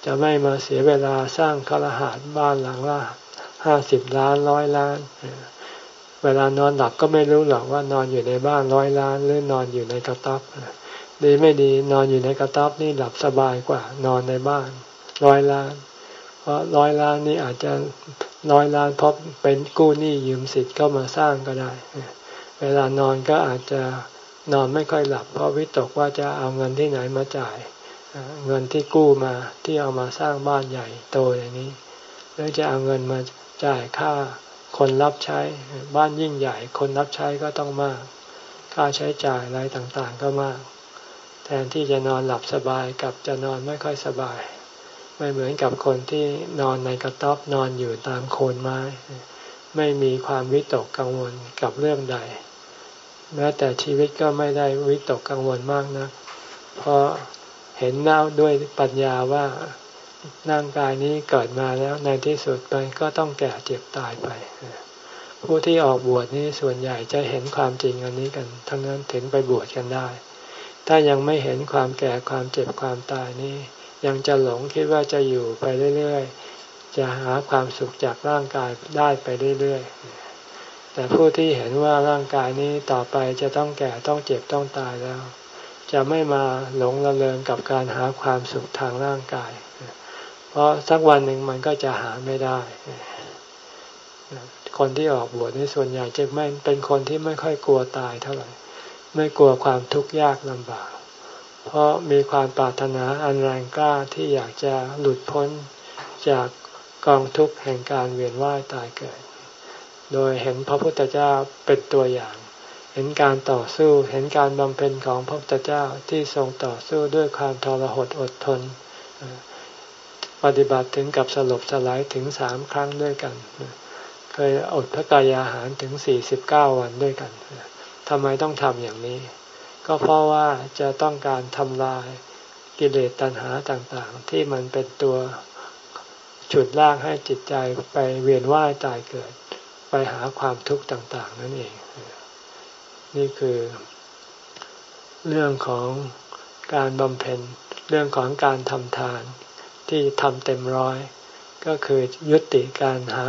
จะไม่มาเสียเวลาสร้างคฤหาสน์บ้านหลังละห้าสิบล้านร้อยล้าน เวลานอนหลับก็ไม่รู้หรอกว่านอนอยู่ในบ้านร้อยล้าน หรือนอนอยู่ในกระต๊อบ ดีไม่ดีนอนอยู่ในกระต๊อบนี่หลับสบายกว่านอนในบ้านร้อยล้าน เพราะร้อยล้านนี่อาจจะร้อยล้านเพราะเป็นกู้หนี้ยืมสิทธิ์ก็มาสร้างก็ได้ เวลานอนก็อาจจะนอนไม่ค่อยหลับ เพราะวิตกว่าจะเอาเงินที่ไหนมาจ่าย เงินที่กู้มาที่เอามาสร้างบ้านใหญ่โตอย่างนี้หรือจะเอาเงินมาจ่ายค่าคนรับใช้บ้านยิ่งใหญ่ คนรับใช้ก็ต้องมาก ค่าใช้จ่ายอะไรต่างๆก็มาก แทนที่จะนอนหลับสบายกับจะนอนไม่ค่อยสบาย ไม่เหมือนกับคนที่นอนในกระต๊อบนอนอยู่ตามโคนไม้ ไม่มีความวิตกกังวลกับเรื่องใด แม้แต่ชีวิตก็ไม่ได้วิตกกังวลมากนะ เพราะเห็นแล้วด้วยปัญญาว่าร่างกายนี้เกิดมาแล้วในที่สุดไปก็ต้องแก่เจ็บตายไป ผู้ที่ออกบวชนี่ส่วนใหญ่จะเห็นความจริงอันนี้กัน ทั้งนั้นถึงไปบวชกันได้ ถ้ายังไม่เห็นความแก่ความเจ็บความตายนี่ยังจะหลงคิดว่าจะอยู่ไปเรื่อยๆ จะหาความสุขจากร่างกายได้ไปเรื่อยๆ แต่ผู้ที่เห็นว่าร่างกายนี้ต่อไปจะต้องแก่ต้องเจ็บต้องตายแล้ว จะไม่มาหลงระเริงกับการหาความสุขทางร่างกาย เพราะสักวันหนึ่งมันก็จะหาไม่ได้คนที่ออกบวชในส่วนใหญ่จะไม่เป็นคนที่ไม่ค่อยกลัวตายเท่าไหร่ ไม่กลัวความทุกข์ยากลำบาก เพราะมีความปรารถนาอันแรงกล้าที่อยากจะหลุดพ้นจากกองทุกข์แห่งการเวียนว่ายตายเกิด โดยเห็นพระพุทธเจ้าเป็นตัวอย่าง เห็นการต่อสู้ เห็นการบำเพ็ญของพระพุทธเจ้าที่ทรงต่อสู้ด้วยความทรหดอดทน ปฏิบัติถึงกับสลบสลายถึงสามครั้งด้วยกัน เคยอดพระกายอาหารถึงสี่สิบเก้าวันด้วยกัน ทำไมต้องทำอย่างนี้ ก็เพราะว่าจะต้องการทำลายกิเลสตัณหาต่างๆ ที่มันเป็นตัวฉุดลากให้จิตใจไปเวียนว่ายตายเกิด ไปหาความทุกข์ต่าง ๆ นั่นเอง นี่คือ เรื่องของการบำเพ็ญเรื่องของการทำทานที่ทำเต็มร้อย ก็คือยุติการหา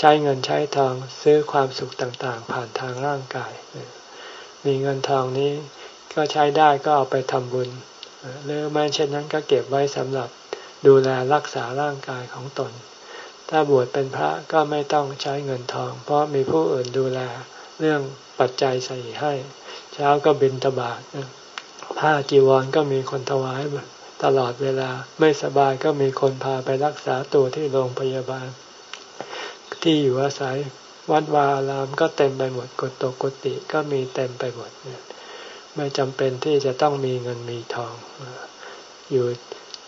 ใช้เงินใช้ทองซื้อความสุขต่างๆ ผ่านทางร่างกาย มีเงินทองนี้ก็ใช้ได้ก็เอาไปทำบุญ หรือไม่เช่นนั้นก็เก็บไว้สำหรับดูแลรักษาร่างกายของตน ถ้าบวชเป็นพระก็ไม่ต้องใช้เงินทอง เพราะมีผู้อื่นดูแลเรื่องปัจจัยใส่ให้ เช้าก็บินตบาทผ้าจีวรก็มีคนถวายตลอดเวลาไม่สบายก็มีคนพาไปรักษาตัวที่โรงพยาบาล ที่อยู่อาศัย วัดวาลามก็เต็มไปหมดกุตกกติก็มีเต็มไปหมดไม่จำเป็นที่จะต้องมีเงินมีทองอยู่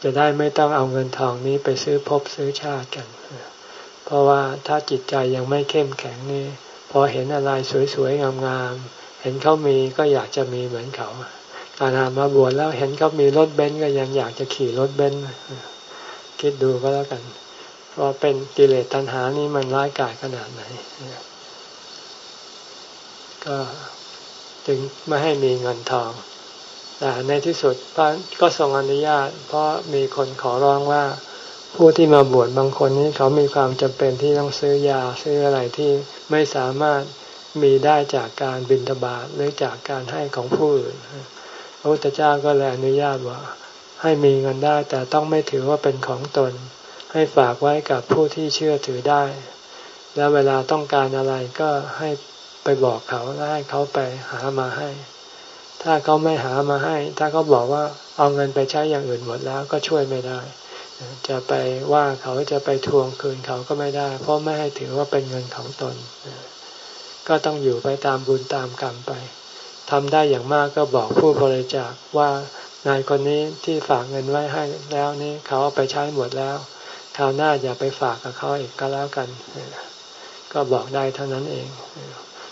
จะได้ไม่ต้องเอาเงินทองนี้ไปซื้อพบซื้อชาติกัน เพราะว่าถ้าจิตใจยังไม่เข้มแข็งนี่พอเห็นอะไรสวยๆงามๆเห็นเขามีก็อยากจะมีเหมือนเขาอาณามาบวชแล้วเห็นเขามีรถเบนซ์ก็ยังอยากจะขี่รถเบนซ์คิดดูก็แล้วกัน เพราเป็นกิเลสตัณหานี่มันร้ายกาจขนาดไหน ก็จึงไม่ให้มีเงินทอง แต่ในที่สุดพระก็ทรงอนุญาต เพราะมีคนขอร้องว่าผู้ที่มาบวชบางคนนี้เขามีความจำเป็นที่ต้องซื้อยาซื้ออะไรที่ไม่สามารถมีได้จากการบินทบาทหรือจากการให้ของผู้อื่นพระพุทธเจ้าก็เลยอนุญาตว่าให้มีเงินได้แต่ต้องไม่ถือว่าเป็นของตน ให้ฝากไว้กับผู้ที่เชื่อถือได้ แล้วเวลาต้องการอะไรก็ให้ไปบอกเขาแล้วให้เขาไปหามาให้ ถ้าเขาไม่หามาให้ ถ้าเขาบอกว่าเอาเงินไปใช้อย่างอื่นหมดแล้วก็ช่วยไม่ได้ จะไปว่าเขาจะไปทวงคืนเขาก็ไม่ได้ เพราะไม่ให้ถือว่าเป็นเงินของตน ก็ต้องอยู่ไปตามบุญตามกรรมไปทำได้อย่างมากก็บอกผู้บริจาคว่านายคนนี้ที่ฝากเงินไว้ให้แล้วนี่เขาเอาไปใช้หมดแล้ว คราวหน้าอย่าไปฝากกับเขาอีกก็แล้วกัน ก็บอกได้เท่านั้นเอง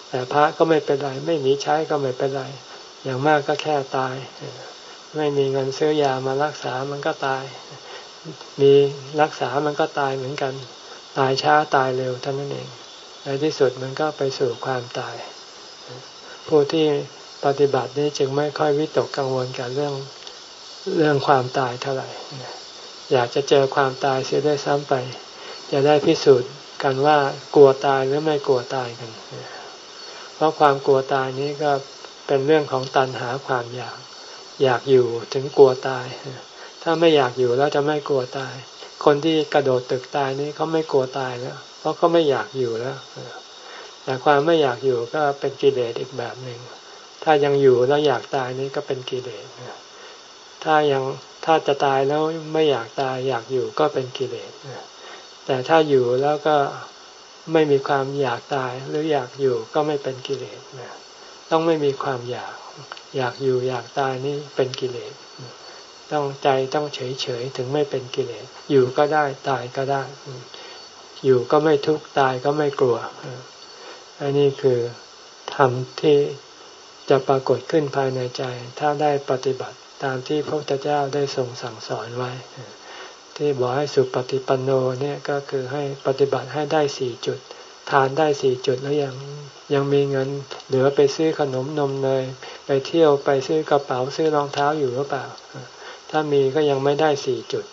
แต่พระก็ไม่เป็นไร ไม่มีใช้ก็ไม่เป็นไร อย่างมากก็แค่ตาย ไม่มีเงินซื้อยามารักษามันก็ตาย มีรักษามันก็ตายเหมือนกัน ตายช้าตายเร็วเท่านั้นเอง ในที่สุดมันก็ไปสู่ความตาย ผู้ที่ปฏิบัตินี้จึงไม่ค่อยวิตกกังวลกับเรื่องเรื่องความตายเท่าไหร่ อยากจะเจอความตายเสียได้ซ้ำไป จะได้พิสูจน์กันว่ากลัวตายหรือไม่กลัวตายกัน เพราะความกลัวตายนี้ก็เป็นเรื่องของตันหาความอยาก อยากอยู่ถึงกลัวตาย ถ้าไม่อยากอยู่แล้วจะไม่กลัวตาย คนที่กระโดดตึกตายนี้เขาไม่กลัวตายแล้ว เพราะเขาไม่อยากอยู่แล้ว แต่ความไม่อยากอยู่ก็เป็นกิเลสอีกแบบหนึ่งถ้ายังอยู่แล้วอยากตายนี่ก็เป็นกิเลสถ้ายัง ถ้าจะตายแล้วไม่อยากตายอยากอยู่ก็เป็นกิเลสแต่ถ้าอยู่แล้วก็ไม่มีความอยากตายหรืออยากอยู่ก็ไม่เป็นกิเลสต้องไม่มีความอยาก อยากอยู่อยากตายนี่เป็นกิเลสต้องใจต้องเฉยเฉยถึงไม่เป็นกิเลสอยู่ก็ได้ตายก็ได้ อยู่ก็ไม่ทุกข์ตายก็ไม่กลัวอันนี้คือธรรมที่จะปรากฏขึ้นภายในใจ ถ้าได้ปฏิบัติ ตามที่พระพุทธเจ้าได้ทรงสั่งสอนไว้ ที่บอกให้สุปฏิปันโนเนี่ยก็คือให้ปฏิบัติให้ได้สี่จุด ทานได้สี่จุดแล้วยังยังมีเงินเหลือไปซื้อขนมนมเนยไปเที่ยวไปซื้อกระเป๋าซื้อรองเท้าอยู่หรือเปล่า ถ้ามีก็ยังไม่ได้สี่จุด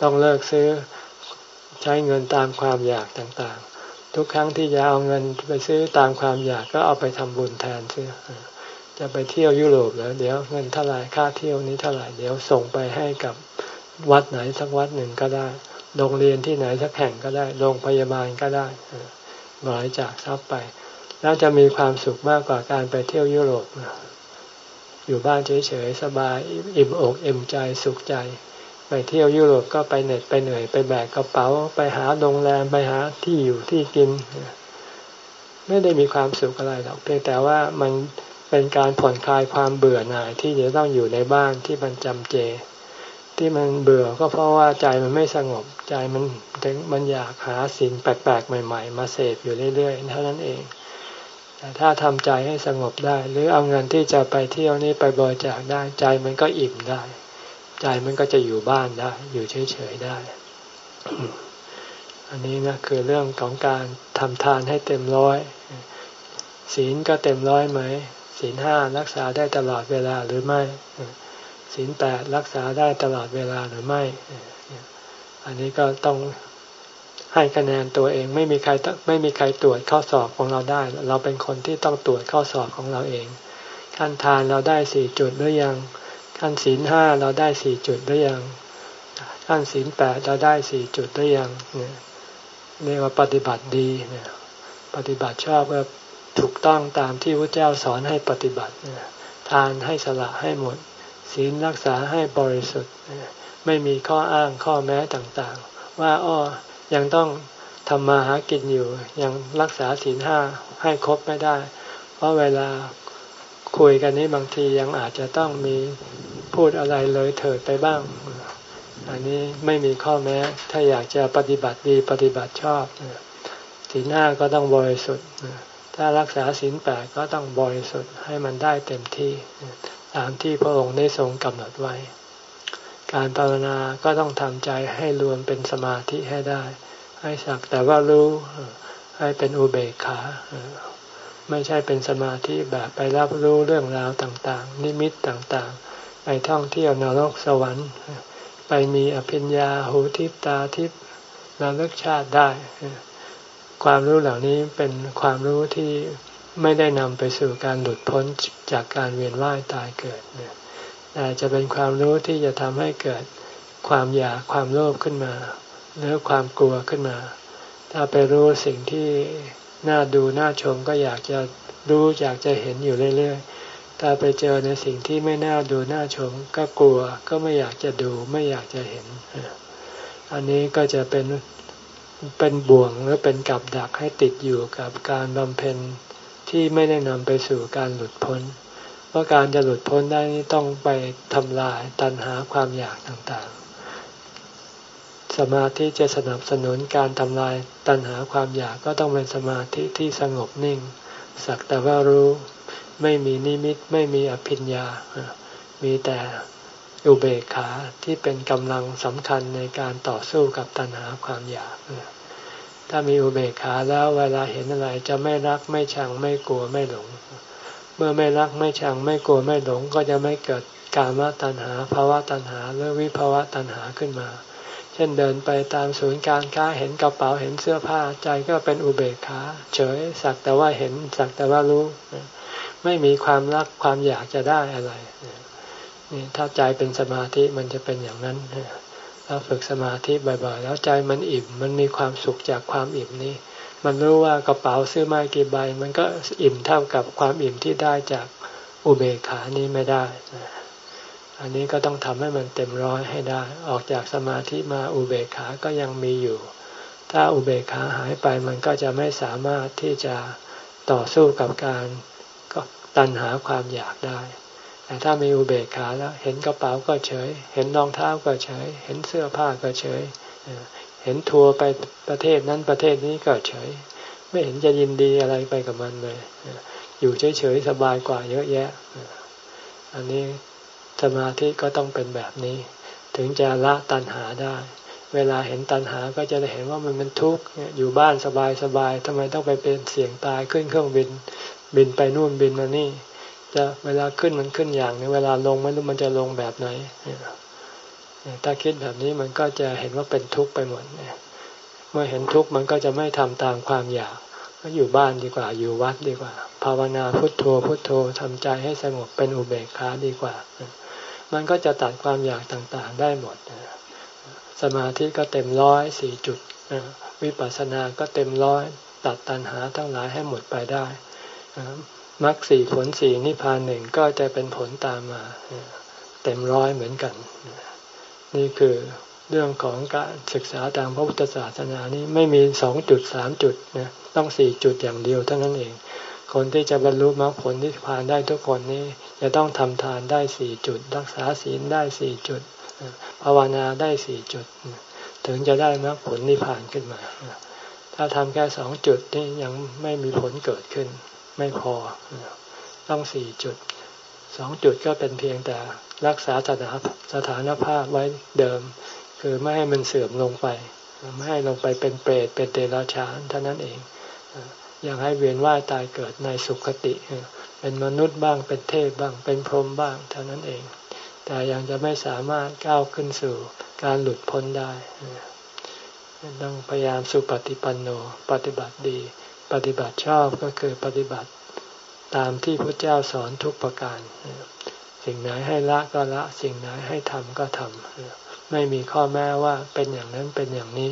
ต้องเลิกซื้อใช้เงินตามความอยากต่างๆ ทุกครั้งที่จะเอาเงินไปซื้อตามความอยากก็เอาไปทำบุญแทนซื้อ จะไปเที่ยวยุโรปแล้วเดี๋ยวเงินเท่าไหร่ค่าเที่ยวนี้เท่าไหร่เดี๋ยวส่งไปให้กับวัดไหนสักวัดหนึ่งก็ได้ โรงเรียนที่ไหนสักแห่งก็ได้ โรงพยาบาลก็ได้บริจาคทรัพย์ไป แล้วจะมีความสุขมากกว่าการไปเที่ยวยุโรป อยู่บ้านเฉยๆสบายอิ่มอกอิ่มใจสุขใจ ไปเที่ยวยุโรปก็ไปเหน็ดไปเหนื่อยไปแบกกระเป๋า ไปหาโรงแรมไปหาที่อยู่ที่กิน ไม่ได้มีความสุขอะไรหรอกเพียงแต่ว่ามัน เป็นการผ่อนคลายความเบื่อหน่ายที่จะต้องอยู่ในบ้านที่มันจำเจ ที่มันเบื่อก็เพราะว่าใจมันไม่สงบใจมันถึงมันอยากหาสิ่งแปลกๆใหม่ ๆ มาเสพอยู่เรื่อยๆเท่านั้นเองแต่ถ้าทำใจให้สงบได้ หรือเอาเงินที่จะไปเที่ยวนี้ไปบริจาคได้ใจมันก็อิ่มได้ ใจมันก็จะอยู่บ้านได้ อยู่เฉยๆได้ อันนี้นะคือเรื่องของการทำทานให้เต็มร้อยศีลก็เต็มร้อยไหม ศีลห้ารักษาได้ตลอดเวลาหรือไม่ศีลแปดรักษาได้ตลอดเวลาหรือไม่ อันนี้ก็ต้องให้คะแนนตัวเองไม่มีใครไม่มีใครตรวจข้อสอบของเราได้ เราเป็นคนที่ต้องตรวจข้อสอบของเราเอง ขั้นทานเราได้สี่จุดหรือยัง ขั้นศีลห้าเราได้สี่จุดหรือยัง ขั้นศีลแปดเราได้สี่จุดหรือยังเนี่ยเรียกว่าปฏิบัติดีเนี่ยปฏิบัติชอบก็ ถูกต้องตามที่พระเจ้าสอนให้ปฏิบัติทานให้สละให้หมด ศีลรักษาให้บริสุทธิ์ไม่มีข้ออ้างข้อแม้ต่างๆ ว่าอ้อยังต้องทำมาหากินอยู่ ยังรักษาศีลห้าให้ครบไม่ได้ เพราะเวลาคุยกันนี้บางทียังอาจจะต้องมีพูดอะไรเลยเถิดไปบ้าง อันนี้ไม่มีข้อแม้ ถ้าอยากจะปฏิบัติดีปฏิบัติชอบศีลห้าก็ต้องบริสุทธิ์ ถ้ารักษาศีลแปดก็ต้องบริสุทธิ์ให้มันได้เต็มที่ตามที่พระองค์ได้ทรงกำหนดไว้ การภาวนาก็ต้องทำใจให้รวมเป็นสมาธิให้ได้ ให้สักแต่ว่ารู้ให้เป็นอุเบกขา ไม่ใช่เป็นสมาธิแบบไปรับรู้เรื่องราวต่างๆ นิมิตต่างๆ ไปท่องเที่ยวนรกสวรรค์ ไปมีอภิญญาหูทิพตาทิพระลึกชาติได้ ความรู้เหล่านี้เป็นความรู้ที่ไม่ได้นำไปสู่การหลุดพ้นจากการเวียนว่ายตายเกิดเนี่ยแต่จะเป็นความรู้ที่จะทำให้เกิดความอยากความโลภขึ้นมาหรือความกลัวขึ้นมา ถ้าไปรู้สิ่งที่น่าดูน่าชมก็อยากจะรู้อยากจะเห็นอยู่เรื่อยๆ ถ้าไปเจอในสิ่งที่ไม่น่าดูน่าชมก็กลัวก็ไม่อยากจะดูไม่อยากจะเห็น อันนี้ก็จะเป็น เป็นบ่วงหรือเป็นกับดักให้ติดอยู่กับการบำเพ็ญที่ไม่ได้นำไปสู่การหลุดพ้น เพราะการจะหลุดพ้นได้นี่ต้องไปทำลายตัณหาความอยากต่างๆ สมาธิจะสนับสนุนการทำลายตัณหาความอยากก็ต้องเป็นสมาธิที่สงบนิ่ง สักแต่ว่ารู้ไม่มีนิมิตไม่มีอภิญญา มีแต่ อุเบกขาที่เป็นกำลังสำคัญในการต่อสู้กับตัณหาความอยากถ้ามีอุเบกขาแล้วเวลาเห็นอะไรจะไม่รักไม่ชังไม่กลัวไม่หลง เมื่อไม่รักไม่ชังไม่กลัวไม่หลง ก็จะไม่เกิดกามตัณหาภาวะตัณหาหรือวิภาวะตัณหาขึ้นมา เช่นเดินไปตามศูนย์การค้าเห็นกระเป๋าเห็นเสื้อผ้าใจก็เป็นอุเบกขาเฉยสักแต่ว่าเห็นสักแต่ว่ารู้ ไม่มีความรักความอยากจะได้อะไร นี่ถ้าใจเป็นสมาธิมันจะเป็นอย่างนั้นถ้าฝึกสมาธิบ่อยๆ แล้วใจมันอิ่ม มันมีความสุขจากความอิ่มนี้ มันรู้ว่ากระเป๋าซื้อมากี่ใบ มันก็อิ่มเท่ากับความอิ่มที่ได้จากอุเบกขานี้ไม่ได้ อันนี้ก็ต้องทำให้มันเต็มร้อยให้ได้ ออกจากสมาธิมาอุเบกขาก็ยังมีอยู่ ถ้าอุเบกขาหายไปมันก็จะไม่สามารถที่จะต่อสู้กับการก็ตันหาความอยากได้ แต่ถ้ามีอุเบกขาแล้ว เห็นกระเป๋าก็เฉย เห็นรองเท้าก็เฉย เห็นเสื้อผ้าก็เฉย เห็นทัวร์ไปประเทศนั้นประเทศนี้ก็เฉย ไม่เห็นจะยินดีอะไรไปกับมันเลย อยู่เฉยๆสบายกว่าเยอะแยะ อันนี้สมาธิก็ต้องเป็นแบบนี้ ถึงจะละตัณหาได้ เวลาเห็นตัณหาก็จะได้เห็นว่ามันเป็นทุกข์อยู่บ้านสบายสบายทำไมต้องไปเป็นเสี่ยงตายขึ้นเครื่องบิน บินไปนู่นบินมานี่ จะเวลาขึ้นมันขึ้นอย่างนึงเวลาลงไม่รู้มันจะลงแบบไหนถ้าคิดแบบนี้มันก็จะเห็นว่าเป็นทุกข์ไปหมดเมื่อเห็นทุกข์มันก็จะไม่ทำตามความอยากก็อยู่บ้านดีกว่า อยู่วัดดีกว่า ภาวนาพุทโธพุทโธทำใจให้สงบเป็นอุเบกขาดีกว่า มันก็จะตัดความอยากต่างๆได้หมดสมาธิก็เต็มร้อยสี่จุดวิปัสสนาก็เต็มร้อยตัดตัณหาทั้งหลายให้หมดไปได้ มรรคสี่ผลสี่นิพพานหนึ่งก็จะเป็นผลตามมา เต็มร้อยเหมือนกัน นี่คือเรื่องของการศึกษาตามพระพุทธศาสนานี้ไม่มีสองจุดสามจุดนะต้องสี่จุดอย่างเดียวเท่านั้นเอง คนที่จะบรรลุมรรคผลนิพพานได้ทุกคนนี้จะต้องทำทานได้สี่จุด รักษาศีลได้สี่จุดภาวนาได้สี่จุด ถึงจะได้มรรคผลนิพพานขึ้นมา ถ้าทำแค่สองจุดนี่ยังไม่มีผลเกิดขึ้น ไม่พอ ต้องสี่จุดสองจุดก็เป็นเพียงแต่รักษาสถาสถานภาพไว้เดิม คือไม่ให้มันเสื่อมลงไป ไม่ให้ลงไปเป็นเปรตเป็นเดรัจฉานเท่านั้นเองยังให้เวียนว่ายตายเกิดในสุขติ เป็นมนุษย์บ้างเป็นเทพบ้างเป็นพรหมบ้างเท่านั้นเอง แต่ยังจะไม่สามารถก้าวขึ้นสู่การหลุดพ้นได้ ต้องพยายามสุปฏิปันโนปฏิบัติดี ปฏิบัติชอบก็คือปฏิบัติตามที่พระเจ้าสอนทุกประการ สิ่งไหนให้ละก็ละ สิ่งไหนให้ทำก็ทำไม่มีข้อแม้ว่าเป็นอย่างนั้นเป็นอย่างนี้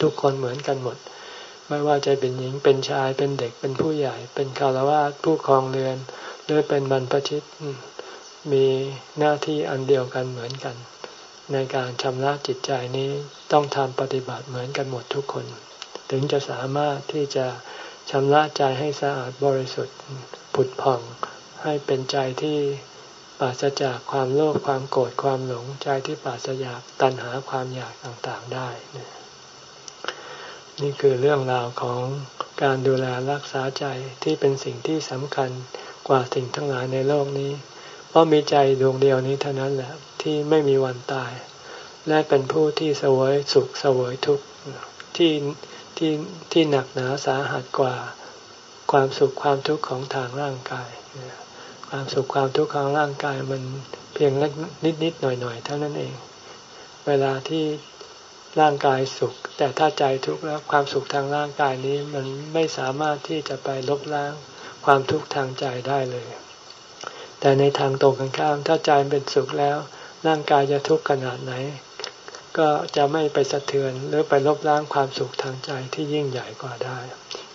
ทุกคนเหมือนกันหมด ไม่ว่าจะเป็นหญิงเป็นชายเป็นเด็กเป็นผู้ใหญ่ เป็นคารวะผู้ครองเรือนหรือเป็นบรรพชิตมีหน้าที่อันเดียวกันเหมือนกัน ในการชำระจิตใจนี้ต้องทำปฏิบัติเหมือนกันหมดทุกคน ถึงจะสามารถที่จะชำระใจให้สะอาดบริสุทธิ์ผุดผ่อง ให้เป็นใจที่ปราศจากความโลภความโกรธความหลงใจที่ปราศจากตัณหาความอยากต่างๆได้ นี่คือเรื่องราวของการดูแลรักษาใจที่เป็นสิ่งที่สำคัญกว่าสิ่งทั้งหลายในโลกนี้ เพราะมีใจดวงเดียวนี้เท่านั้นแหละที่ไม่มีวันตาย และเป็นผู้ที่เสวยสุขเสวยทุกข์ที่ ที่ที่หนักหนาสาหัสกว่าความสุขความทุกข์ของทางร่างกาย ความสุขความทุกข์ของร่างกายมันเพียงเล็กนิดนิดหน่อยหน่อยเท่านั้นเอง เวลาที่ร่างกายสุข แต่ถ้าใจทุกข์แล้วความสุขทางร่างกายนี้มันไม่สามารถที่จะไปลบล้างความทุกข์ทางใจได้เลย แต่ในทางตรงกันข้ามถ้าใจเป็นสุขแล้ว ร่างกายจะทุกข์ขนาดไหน ก็จะไม่ไปสะเทือนหรือไปลบล้างความสุขทางใจที่ยิ่งใหญ่กว่าได้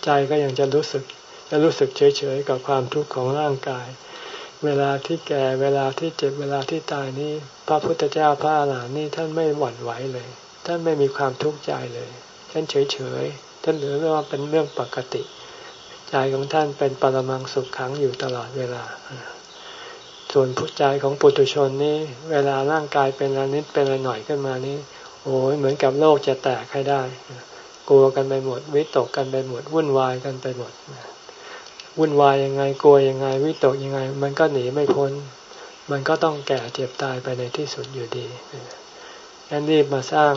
ใจก็ยังจะรู้สึกจะรู้สึกเฉยๆกับความทุกข์ของร่างกาย เวลาที่แก่เวลาที่เจ็บเวลาที่ตายนี้พระพุทธเจ้าพระอรหันต์นี่ท่านไม่หวั่นไหวเลย ท่านไม่มีความทุกข์ใจเลยท่านเฉยๆท่านถือว่าเป็นเรื่องปกติ ใจของท่านเป็นปรมังสุขขังอยู่ตลอดเวลา ส่วนผู้ใจของปุถุชนนี่เวลาร่างกายเป็นอะไรนิดเป็นอะไรหน่อยขึ้นมานี่โอ้ยเหมือนกับโลกจะแตกให้ได้ กลัวกันไปหมด วิตกกันไปหมด วุ่นวายกันไปหมดวุ่นวายยังไงกลัวยังไง วิตกยังไง มันก็หนีไม่พ้น มันก็ต้องแก่เจ็บตายไปในที่สุดอยู่ดีงั้นรีบมาสร้าง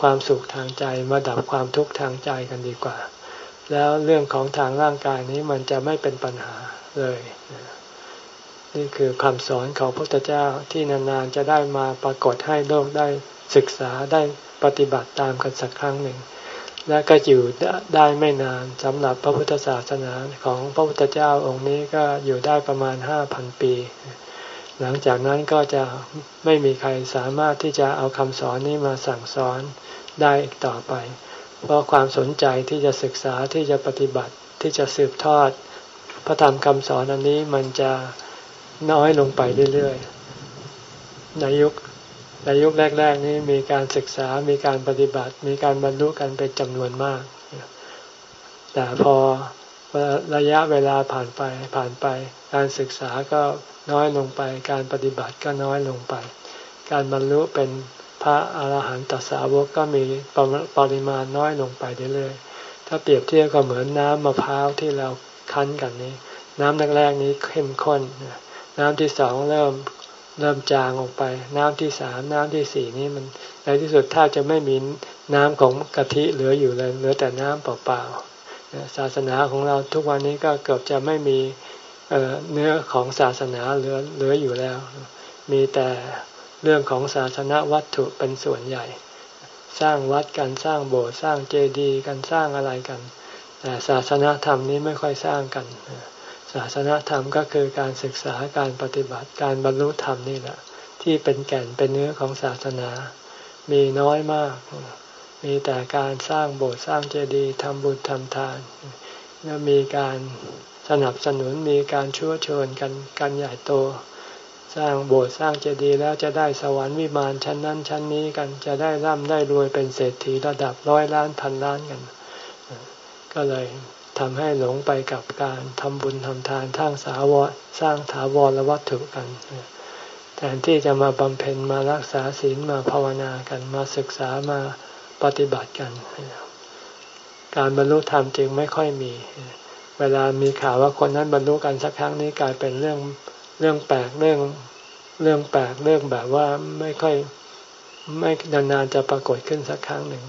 ความสุขทางใจมาดับความทุกข์ทางใจกันดีกว่า แล้วเรื่องของทางร่างกายนี้มันจะไม่เป็นปัญหาเลย นี่คือคำสอนของพระพุทธเจ้าที่นานๆจะได้มาปรากฏให้โลกได้ศึกษาได้ปฏิบัติตามกันสักครั้งหนึ่ง และก็อยู่ได้ไม่นานสำหรับพระพุทธศาสนาของพระพุทธเจ้าองค์นี้ก็อยู่ได้ประมาณห้าพันปี หลังจากนั้นก็จะไม่มีใครสามารถที่จะเอาคำสอนนี้มาสั่งสอนได้อีกต่อไป เพราะความสนใจที่จะศึกษาที่จะปฏิบัติที่จะสืบทอด พระธรรมคำสอนอันนี้มันจะ น้อยลงไปเรื่อยๆในยุคในยุคแรก ๆ นี้มีการศึกษา มีการปฏิบัติ มีการบรรลุกันเป็นจำนวนมาก แต่พอระยะเวลาผ่านไปผ่านไป การศึกษาก็น้อยลงไป การปฏิบัติก็น้อยลงไป การบรรลุเป็นพระอาหารหันตสาวกก็มีปริมาณน้อยลงไปเรื่อยๆ ถ้าเปรียบเทียบก็เหมือนน้ำมะพร้าวที่เราคั้นกันนี้ น้ำแรกๆนี้เข้มข้น น้ำที่สองเริ่มเริ่มจางออกไป น้ำที่สามน้ำที่สี่นี่มันในที่สุดถ้าจะไม่มีน้ำของกะทิเหลืออยู่เลยเหลือแต่น้ำเปล่าๆศาสนาของเราทุกวันนี้ก็เกือบจะไม่มีเนื้อของศาสนาเหลือเหลืออยู่แล้ว มีแต่เรื่องของศาสนาวัตถุเป็นส่วนใหญ่ สร้างวัดกันสร้างโบสถ์สร้างเจดีย์กันสร้างอะไรกัน แต่ศาสนาธรรมนี้ไม่ค่อยสร้างกัน ศาสนาธรรมก็คือการศึกษาการปฏิบัติการบรรลุธรรมนี่แหละ ที่เป็นแก่นเป็นเนื้อของศาสนา มีน้อยมาก มีแต่การสร้างโบสถ์สร้างเจดีย์ทำบุญทำทานแล้วมีการสนับสนุนมีการชั่วเชิญกันกันใหญ่โต สร้างโบสถ์สร้างเจดีย์แล้วจะได้สวรรค์วิมานชั้นนั้นชั้นนี้กันจะได้ร่ำได้รวยเป็นเศรษฐีระดับร้อยล้านพันล้านกัน ก็เลย ทำให้หลงไปกับการทำบุญทำทานทางสาวรสร้างถาวรวัตถุกันแทนที่จะมาบำเพ็ญมารักษาศีลมาภาวนากันมาศึกษามาปฏิบัติกัน การบรรลุธรรมจึงไม่ค่อยมี เวลามีข่าวว่าคนนั้นบรรลุกันสักครั้งนี้กลายเป็นเรื่องเรื่องแปลกเรื่องเรื่องแปลกเรื่องแบบว่าไม่ค่อยไม่นานๆจะปรากฏขึ้นสักครั้งหนึ่ง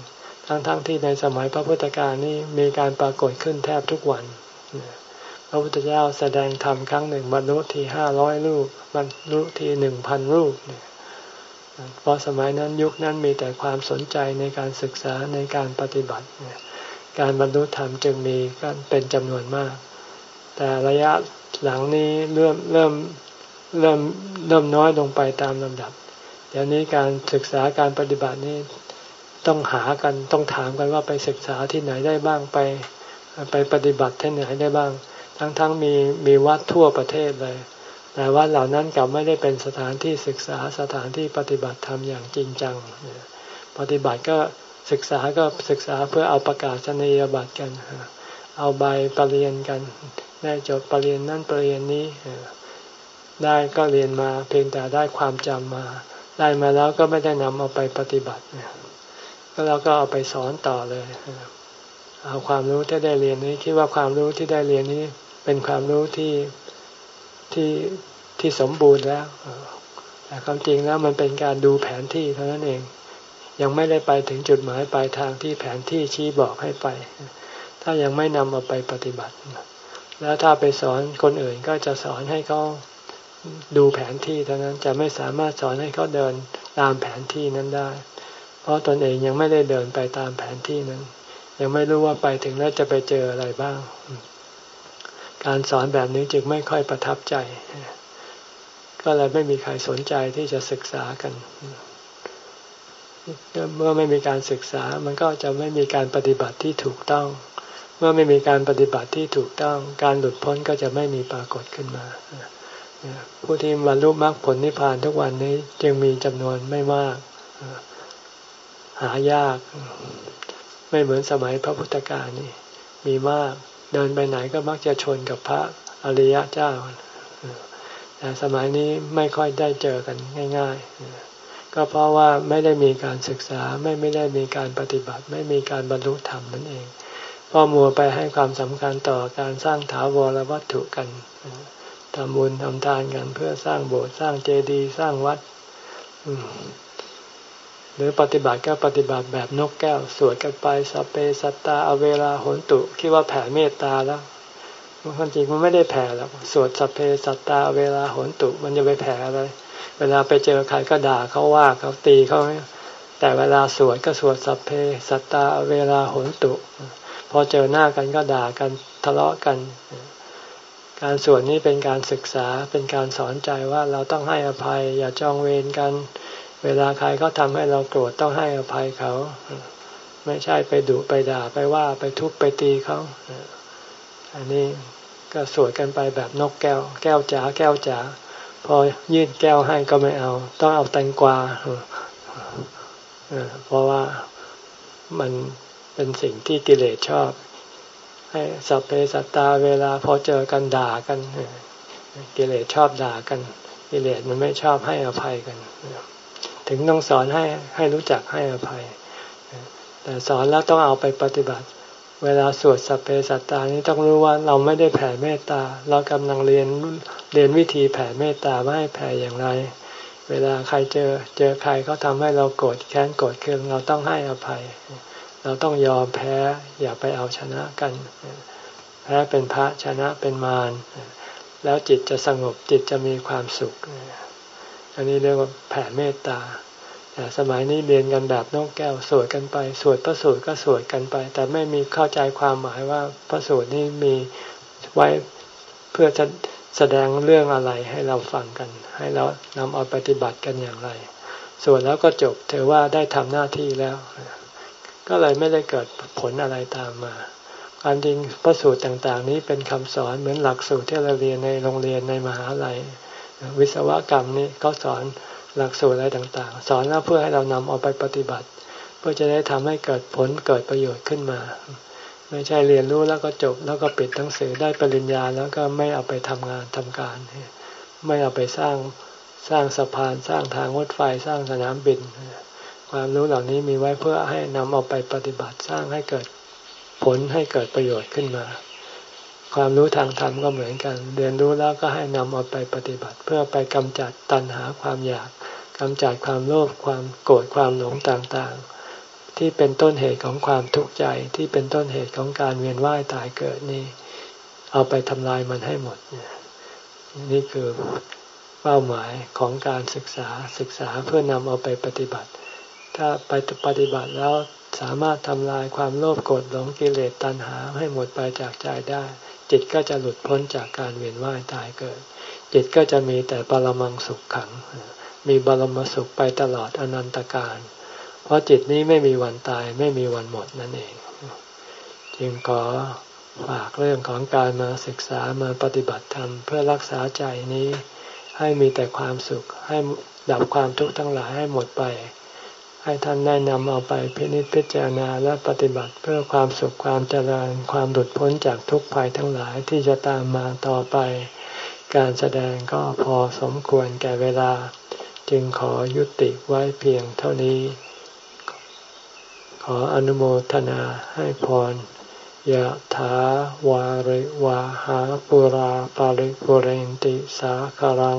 ทั้งๆทที่ในสมัยพระพุทธการนี้มีการปรากฏขึ้นแทบทุกวันพระพุทธเจ้าแสดงธรรมครั้งหนึ่งบรรลุทีห้าร้อยรูปบรรลุทีหนึ่งพันรูปเพราะสมัยนั้นยุคนั้นมีแต่ความสนใจในการศึกษาในการปฏิบัติ การบรรลุธรรมจึงมีกันเป็นจำนวนมาก แต่ระยะหลังนี้เริ่มเริ่มเริ่มเริ่มน้อยลงไปตามลำดับเดี๋ยวนี้การศึกษาการปฏิบัตินี้ ต้องหากันต้องถามกันว่าไปศึกษาที่ไหนได้บ้างไป ไปปฏิบัติที่ไหนได้บ้าง ทั้งๆงมีมีวัดทั่วประเทศเลย แต่วัดเหล่านั้นกลับไม่ได้เป็นสถานที่ศึกษาสถานที่ปฏิบัติธรรมอย่างจริงจัง ปฏิบัติก็ศึกษาก็ศึกษาเพื่อเอาประกาศนียบัตรกัน เอาใบปรริญญากัน ได้จบปรริญญานั่นปรริญญานี้ได้ก็เรียนมาเพียงแต่ได้ความจำมา ได้มาแล้วก็ไม่ได้นำเอาไปปฏิบัติ ก็เราก็เอาไปสอนต่อเลย เอาความรู้ที่ได้เรียนนี้ คิดว่าความรู้ที่ได้เรียนนี้ เป็นความรู้ที่ที่ที่สมบูรณ์แล้วแต่ความจริงแล้วมันเป็นการดูแผนที่เท่านั้นเอง ยังไม่ได้ไปถึงจุดหมายปลายทางที่แผนที่ชี้บอกให้ไป ถ้ายังไม่นำเอาไปปฏิบัติ แล้วถ้าไปสอนคนอื่นก็จะสอนให้เขาดูแผนที่เท่านั้นจะไม่สามารถสอนให้เขาเดินตามแผนที่นั้นได้ เพราะตนเองยังไม่ได้เดินไปตามแผนที่นั้น ยังไม่รู้ว่าไปถึงแล้วจะไปเจออะไรบ้าง การสอนแบบนี้จึงไม่ค่อยประทับใจ ก็เลยไม่มีใครสนใจที่จะศึกษากันเมื่อไม่มีการศึกษา มันก็จะไม่มีการปฏิบัติที่ถูกต้อง เมื่อไม่มีการปฏิบัติที่ถูกต้อง การหลุดพ้นก็จะไม่มีปรากฏขึ้นมาผู้ที่บรรลุมรรคผลนิพพานทุกวันนี้จึงมีจำนวนไม่มาก หายาก ไม่เหมือนสมัยพระพุทธกาลนี่มีมากเดินไปไหนก็มักจะชนกับพระอริยะเจ้าแต่สมัยนี้ไม่ค่อยได้เจอกันง่าย ๆ ก็เพราะว่าไม่ได้มีการศึกษาไม่ไม่ได้มีการปฏิบัติ ไม่มีการบรรลุธรรมนั่นเองพราะมัวไปให้ความสำคัญต่อการสร้างถาวรวัตถุกันทำบุญทำทานกันเพื่อสร้างโบสถ์สร้างเจดีย์สร้างวัด หรือปฏิบัติก็ปฏิบัติแบบนกแก้ว สวดกันไปสเปสัตตาอเวลาหนตุ คิดว่าแผ่เมตตาแล้วความจริงมันไม่ได้แผ่แล้วสวดสเปสัตตาเวลาหนตุ มันจะไปแผ่อะไรเวลาไปเจอใครก็ด่าเขาว่าเขาตีเขาแต่เวลาสวดก็สวดสัพเพสัตตาเวลาโหนตุ พอเจอหน้ากันก็ด่ากันทะเลาะกัน การสวดนี้เป็นการศึกษาเป็นการสอนใจว่าเราต้องให้อภัย อย่าจองเวรกัน เวลาใครเขาทาให้เราโกรธต้องให้อภัยเขา ไม่ใช่ไปดุไปด่าไปว่าไปทุบไปตีเขาอันนี้ก็สวดกันไปแบบนกแก้ว แก้วจ๋าแก้วจ๋าพอยื่นแก้วให้ก็ไม่เอา ต้องเอาแตงกวาเพราะว่ามันเป็นสิ่งที่กิเลสชอบ ให้สัพเพสัตตาเวลาพอเจอกันด่ากันกิเลสชอบด่ากันกิเลสมันไม่ชอบให้อภัยกัน ถึงต้องสอนให้ให้รู้จักให้อภัย แต่สอนแล้วต้องเอาไปปฏิบัติ เวลาสวดสัพเพสัตตานี้ต้องรู้ว่าเราไม่ได้แผ่เมตตา เรากำลังเรียนเรียนวิธีแผ่เมตตาว่าให้แผ่อย่างไร เวลาใครเจอเจอใครเขาทำให้เราโกรธแค้นโกรธเคืองเราต้องให้อภัย เราต้องยอมแพ้อย่าไปเอาชนะกันแพ้เป็นพระชนะเป็นมารแล้วจิตจะสงบจิตจะมีความสุข อันนี้เรียกว่าแผ่เมตตา แต่สมัยนี้เรียนกันแบบน้องแก้วสวดกันไป สวดพระสูตรก็สวดกันไป แต่ไม่มีเข้าใจความหมายว่าพระสูตรนี้มีไว้เพื่อจะแสดงเรื่องอะไรให้เราฟังกัน ให้เรานำเอาปฏิบัติกันอย่างไรส่วนแล้วก็จบถือว่าได้ทำหน้าที่แล้ว ก็เลยไม่ได้เกิดผลอะไรตามมาความจริงพระสูตรต่างๆ นี้เป็นคำสอนเหมือนหลักสูตรที่เราเรียนในโรงเรียนในมหาลัย วิศวกรรมนี่เขาสอนหลักสูตรอะไรต่างๆ สอนแล้วเพื่อให้เรานำเอาไปปฏิบัติ เพื่อจะได้ทำให้เกิดผลเกิดประโยชน์ขึ้นมา ไม่ใช่เรียนรู้แล้วก็จบแล้วก็ปิดหนังสือได้ปริญญาแล้วก็ไม่เอาไปทำงานทำการ ไม่เอาไปสร้างสร้างสะพานสร้างทางรถไฟสร้างสนามบิน ความรู้เหล่านี้มีไว้เพื่อให้นำเอาไปปฏิบัติสร้างให้เกิดผลให้เกิดประโยชน์ขึ้นมา ความรู้ทางธรรมก็เหมือนกัน เรียนรู้แล้วก็ให้นำเอาไปปฏิบัติ เพื่อไปกำจัดตัณหาความอยากกำจัดความโลภความโกรธความหลงต่างๆ ที่เป็นต้นเหตุของความทุกข์ใจที่เป็นต้นเหตุของการเวียนว่ายตายเกิดนี่ เอาไปทำลายมันให้หมด นี่คือเป้าหมายของการศึกษาศึกษาเพื่อนำเอาไปปฏิบัติ ถ้าไปปฏิบัติแล้วสามารถทำลายความโลภโกรธหลงกิเลสตัณหาให้หมดไปจากใจได้ จิตก็จะหลุดพ้นจากการเวียนว่ายตายเกิด จิตก็จะมีแต่ปรมังสุขขัง มีบรมสุขไปตลอดอนันตการ เพราะจิตนี้ไม่มีวันตายไม่มีวันหมดนั่นเอง จึงขอฝากเรื่องของการมาศึกษามาปฏิบัติธรรมเพื่อรักษาใจนี้ ให้มีแต่ความสุขให้ดับความทุกข์ทั้งหลายให้หมดไป ให้ท่านได้นำเอาไปพินิจพิจารณาและปฏิบัติเพื่อความสุขความเจริญความหลุดพ้นจากทุกภัยทั้งหลายที่จะตามมาต่อไป การแสดงก็พอสมควรแก่เวลา จึงขอยุติไว้เพียงเท่านี้ ขออนุโมทนาให้พรยะถาวาริวาหาปุราปาริปุเรนติสาคารัง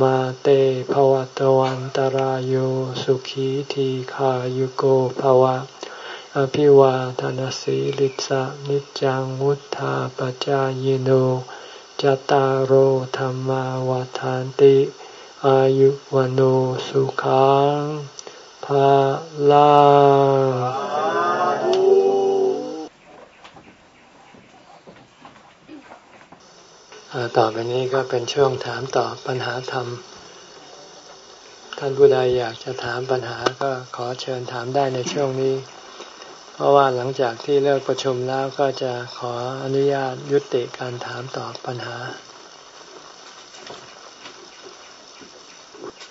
มาเตภวตวันตารโยสุขีทีขายุโกภวะ อภิวาทานสีลิสะนิจังวุธาปจายโนจตารโหธรรมาวาทานติ อายุวโนสุขังภาลา ต่อไปนี้ก็เป็นช่วงถามตอบปัญหาธรรม ท่านผู้ใดอยากจะถามปัญหาก็ขอเชิญถามได้ในช่วงนี้ เพราะว่าหลังจากที่เลิกประชุมแล้วก็จะขออนุญาตยุติการถามตอบปัญหา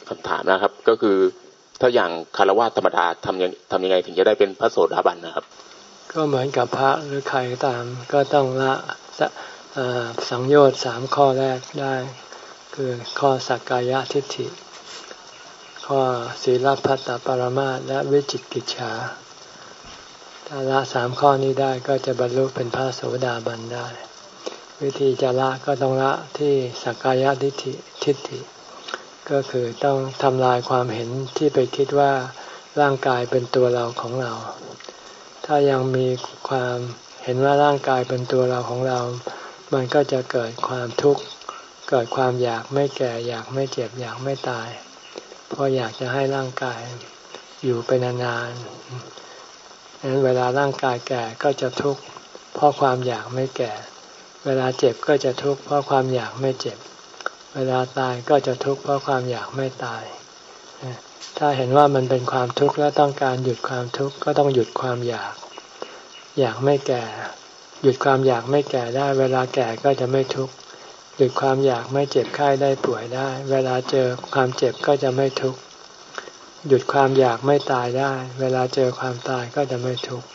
คำถามนะครับก็คือถ้าอย่างคารวะธรรมดาทำยังทำยังไงถึงจะได้เป็นพระโสดาบันนะครับ ก็เหมือนกับพระหรือใครก็ตามก็ต้องละ สังโยชน์สามข้อแรกได้ คือข้อสักกายทิฏฐิ ข้อศีลพัตตปรมาและวิจิตกิจฉาถ้าละสามข้อนี้ได้ก็จะบรรลุเป็นพระโสดาบันได้ วิธีจะละก็ต้องละที่สักกายทิฏฐิทิฏฐิ ก็คือต้องทำลายความเห็นที่ไปคิดว่าร่างกายเป็นตัวเราของเรา ถ้ายังมีความเห็นว่าร่างกายเป็นตัวเราของเรา มันก็จะเกิดความทุกข์เกิดความอยากไม่แก่ อยากไม่เจ็บอยากไม่ตาย เพราะอยากจะให้ร่างกายอยู่ไปนานๆดังนั้นเวลาร่างกายแก่ก็จะทุกข์เพราะความอยากไม่แก่ เวลาเจ็บก็จะทุกข์เพราะความอยากไม่เจ็บ เวลาตายก็จะทุกข์เพราะความอยากไม่ตาย ถ้าเห็นว่ามันเป็นความทุกข์และต้องการหยุดความทุกข์ก็ต้องหยุดความอยาก อยากไม่แก่ หยุดความอยากไม่แก่ได้ เวลาแก่ก็จะไม่ทุกข์หยุดความอยากไม่เจ็บไข้ได้ป่วยได้ เวลาเจอความเจ็บก็จะไม่ทุกข์หยุดความอยากไม่ตายได้ เวลาเจอความตายก็จะไม่ทุกข์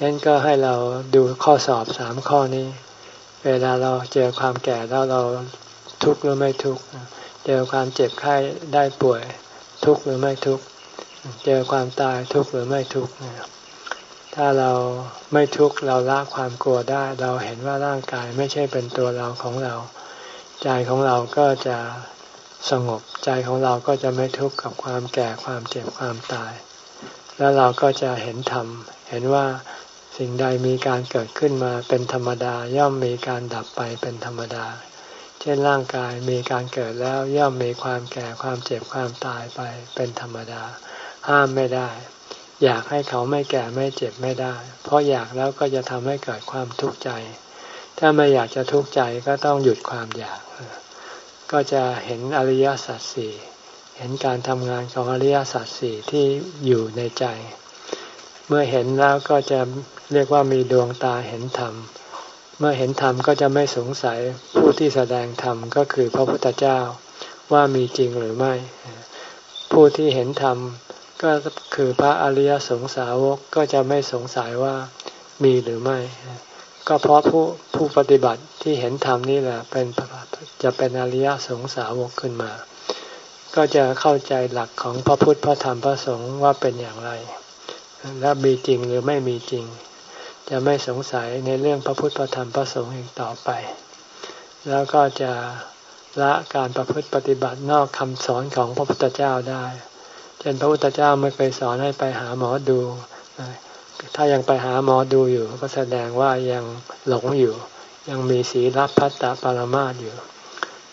งั้นก็ให้เราดูข้อสอบสามข้อนี้ เวลาเราเจอความแก่แล้วเราทุกข์หรือไม่ทุกข์เจอความเจ็บไข้ได้ป่วย ทุกข์หรือไม่ทุกข์เจอความตายทุกข์หรือไม่ทุกข์ ถ้าเราไม่ทุกข์เราละความกลัวได้ เราเห็นว่าร่างกายไม่ใช่เป็นตัวเราของเรา ใจของเราก็จะสงบใจของเราก็จะไม่ทุกข์กับความแก่ความเจ็บความตาย แล้วเราก็จะเห็นธรรม เห็นว่าสิ่งใดมีการเกิดขึ้นมาเป็นธรรมดา ย่อมมีการดับไปเป็นธรรมดา เช่นร่างกายมีการเกิดแล้วย่อมมีความแก่ความเจ็บความตายไปเป็นธรรมดา ห้ามไม่ได้ อยากให้เขาไม่แก่ไม่เจ็บไม่ได้ เพราะอยากแล้วก็จะทำให้เกิดความทุกข์ใจ ถ้าไม่อยากจะทุกข์ใจก็ต้องหยุดความอยาก ก็จะเห็นอริยสัจสี่เห็นการทำงานของอริยสัจสี่ที่อยู่ในใจ เมื่อเห็นแล้วก็จะเรียกว่ามีดวงตาเห็นธรรม เมื่อเห็นธรรมก็จะไม่สงสัยผู้ที่แสดงธรรมก็คือพระพุทธเจ้าว่ามีจริงหรือไม่ ผู้ที่เห็นธรรม ก็คือพระอริยสงสาวกก็จะไม่สงสัยว่ามีหรือไม่ ก็เพราะผู้ผู้ปฏิบัติที่เห็นธรรมนี่แหละเป็นจะเป็นอริยสงสาวกขึ้นมา ก็จะเข้าใจหลักของพระพุทธพระธรรมพระสงฆ์ว่าเป็นอย่างไร และมีจริงหรือไม่มีจริง จะไม่สงสัยในเรื่องพระพุทธพระธรรมพระสงฆ์อีกต่อไป แล้วก็จะละการประพฤติปฏิบัตินอกคำสอนของพระพุทธเจ้าได้ เช่นพระพุทธเจ้าไม่เคยสอนให้ไปหาหมอดู ถ้ายังไปหาหมอดูอยู่ ก็แสดงว่ายังหลงอยู่ ยังมีศีลพัตตปรมาตอยู่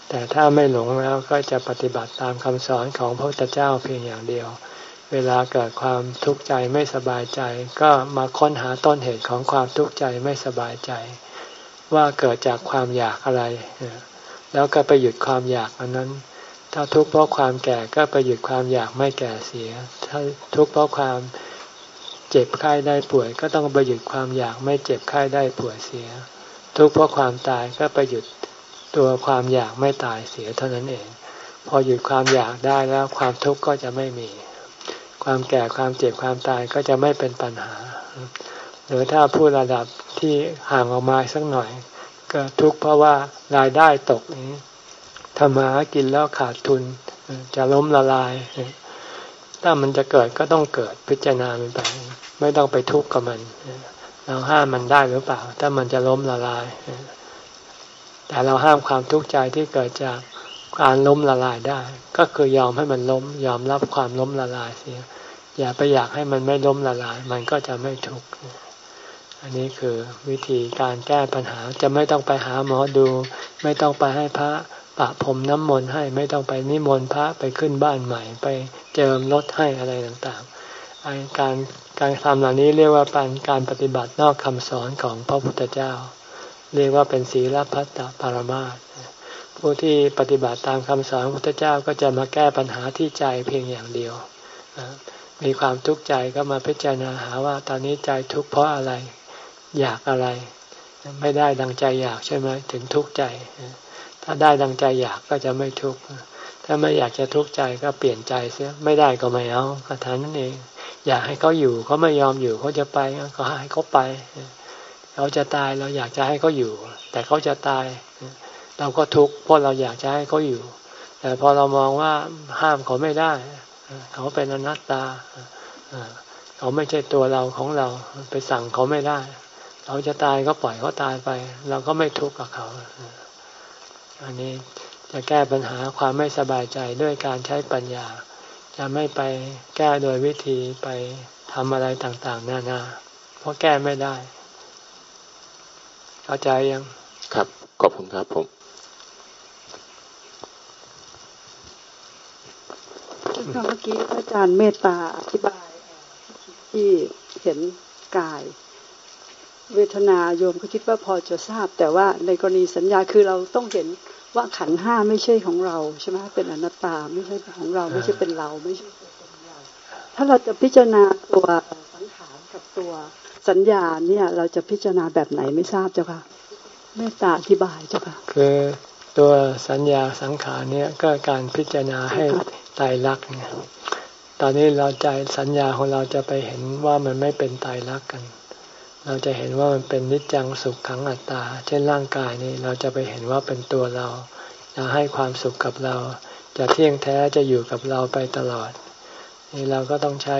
แต่ถ้าไม่หลงแล้วก็จะปฏิบัติตามคำสอนของพระพุทธเจ้าเพียงอย่างเดียว เวลาเกิดความทุกข์ใจไม่สบายใจ ก็มาค้นหาต้นเหตุของความทุกข์ใจไม่สบายใจ ว่าเกิดจากความอยากอะไร แล้วก็ไปหยุดความอยากอันนั้น ถ้าทุกข์เพราะความแก่ก็ไปหยุดความอยากไม่แก่เสีย ถ้าทุกข์เพราะความเจ็บไข้ได้ป่วย ก็ต้องไปหยุดความอยากไม่เจ็บไข้ได้ป่วยเสีย ทุกข์เพราะความตายก็ไปหยุดตัวความอยากไม่ตายเสียเท่านั้นเอง พอหยุดความอยากได้แล้วความทุกข์ก็จะไม่มี ความแก่ความเจ็บความตายก็จะไม่เป็นปัญหา หรือถ้าผู้ระดับที่ห่างออกมาสักหน่อย ก็ทุกข์เพราะว่ารายได้ตกนี้ ทำมาหากินแล้วขาดทุน จะล้มละลาย ถ้ามันจะเกิดก็ต้องเกิดพิจารณามันไป ไม่ต้องไปทุกข์กับมัน เราห้ามมันได้หรือเปล่า ถ้ามันจะล้มละลาย แต่เราห้ามความทุกข์ใจที่เกิดจากการล้มละลายได้ ก็คือยอมให้มันล้ม ยอมรับความล้มละลายเสีย อย่าไปอยากให้มันไม่ล้มละลาย มันก็จะไม่ทุกข์ อันนี้คือวิธีการแก้ปัญหาจะไม่ต้องไปหาหมอดู ไม่ต้องไปให้พระ ปะพรมน้ำมนต์ให้ไม่ต้องไปนิมนต์พระไปขึ้นบ้านใหม่ ไปเจิมรถให้อะไรต่างๆการการทำเหล่านี้เรียกว่าเป็นการปฏิบัตินอกคำสอนของพระพุทธเจ้า เรียกว่าเป็นศีลพัตตปารมาสผู้ที่ปฏิบัติตามคำสอนพระพุทธเจ้าก็จะมาแก้ปัญหาที่ใจเพียงอย่างเดียวมีความทุกข์ใจก็มาพิจารณาหาว่าตอนนี้ใจทุกข์เพราะอะไร อยากอะไร ไม่ได้ดังใจอยากใช่ไหมถึงทุกข์ใจ ถ้าได้ดังใจอยากก็จะไม่ทุกข์ถ้าไม่อยากจะทุกข์ใจก็เปลี่ยนใจเสียไม่ได้ก็ไม่เอาก็ทานนั่นเอง อยากให้เขาอยู่เขาไม่ยอมอยู่เขาจะไปก็ให้เขาไปเขาจะตายเราอยากจะให้เขาอยู่ แต่เขาจะตาย เราก็ทุกข์เพราะเราอยากจะให้เขาอยู่ แต่พอเรามองว่าห้ามเขาไม่ได้ เขาเป็นอนัตตาเขาไม่ใช่ตัวเราของเราไปสั่งเขาไม่ได้ เขาจะตายก็ปล่อยเขาตายไป เราก็ไม่ทุกข์กับเขา อันนี้จะแก้ปัญหาความไม่สบายใจด้วยการใช้ปัญญา จะไม่ไปแก้โดยวิธีไปทำอะไรต่างๆ นานา เพราะแก้ไม่ได้ เข้าใจยัง ครับ ขอบคุณครับผม เมื่อกี้อาจารย์เมตตาอธิบายที่เห็นกาย เวทนาโยมก็คิดว่าพอจะทราบ แต่ว่าในกรณีสัญญาคือเราต้องเห็นว่าขันห้าไม่ใช่ของเราใช่ไหมเป็นอนัตตาไม่ใช่ของเราไม่ใช่เป็นเราไม่ใช่ถ้าเราจะพิจารณาตัวสังขารกับตัวสัญญาเนี่ย เราจะพิจารณาแบบไหนไม่ทราบเจ้าค่ะเมตตาอธิบายเจ้าค่ะคือตัวสัญญาสังขารเนี่ยก็การพิจารณาให้ตายรักเนี่ยตอนนี้เราใจสัญญาของเราจะไปเห็นว่ามันไม่เป็นตายรักกัน เราจะเห็นว่ามันเป็นนิจจังสุขขังอัตตา เช่นร่างกายนี่เราจะไปเห็นว่าเป็นตัวเราจะให้ความสุขกับเรา จะเที่ยงแท้จะอยู่กับเราไปตลอด นี่เราก็ต้องใช้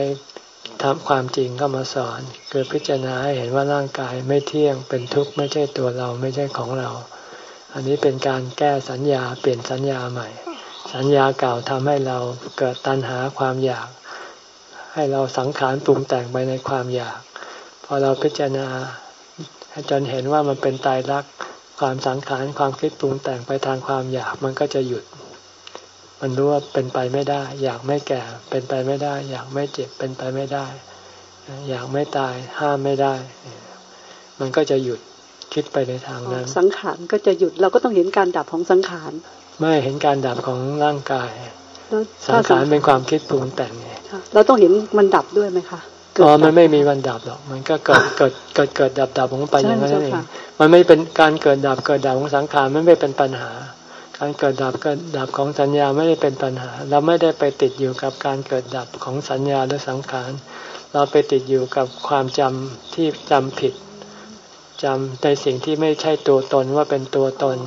ทำความจริงเข้ามาสอน คือพิจารณาให้เห็นว่าร่างกายไม่เที่ยงเป็นทุกข์ไม่ใช่ตัวเราไม่ใช่ของเรา อันนี้เป็นการแก้สัญญาเปลี่ยนสัญญาใหม่ สัญญาเก่าทำให้เราเกิดตัณหาความอยาก ให้เราสังขารปรุงแต่งไปในความอยาก อเราพิจารณาจนเห็นว่ามันเป็นตายรักความสังขารความคิดปรุงแต่งไปทางความอยากมันก็จะหยุด มันรู้ว่าเป็นไปไม่ได้ อยากไม่แก่เป็นไปไม่ได้ อยากไม่เจ็บเป็นไปไม่ได้ อยากไม่ตายห้ามไม่ได้ มันก็จะหยุดคิดไปในทางนั้น สังขารก็จะหยุดเราก็ต้องเห็นการดับของสังขาร ไม่เห็นการดับของร่างกายแล้วสังขารเป็นความคิดปรุงแต่งไงค่ะเราต้องเห็นมันดับด้วยไหมคะ เกิดอ๋อดับมันไม่มีวันดับหรอก มันก็เกิดเกิดเกิดเกิดดับดับของมันไปใช่อย่างนั้นเจ้าเองค่ะมันไม่เป็นการเกิดดับเกิดดับของสังขารมันไม่เป็นปัญหา การเกิดดับเกิดดับของสัญญาไม่ได้เป็นปัญหา เราไม่ได้ไปติดอยู่กับการเกิดดับของสัญญาหรือสังขาร เราไปติดอยู่กับความจำที่จำผิดจำในสิ่งที่ไม่ใช่ตัวตนว่าเป็นตัวตน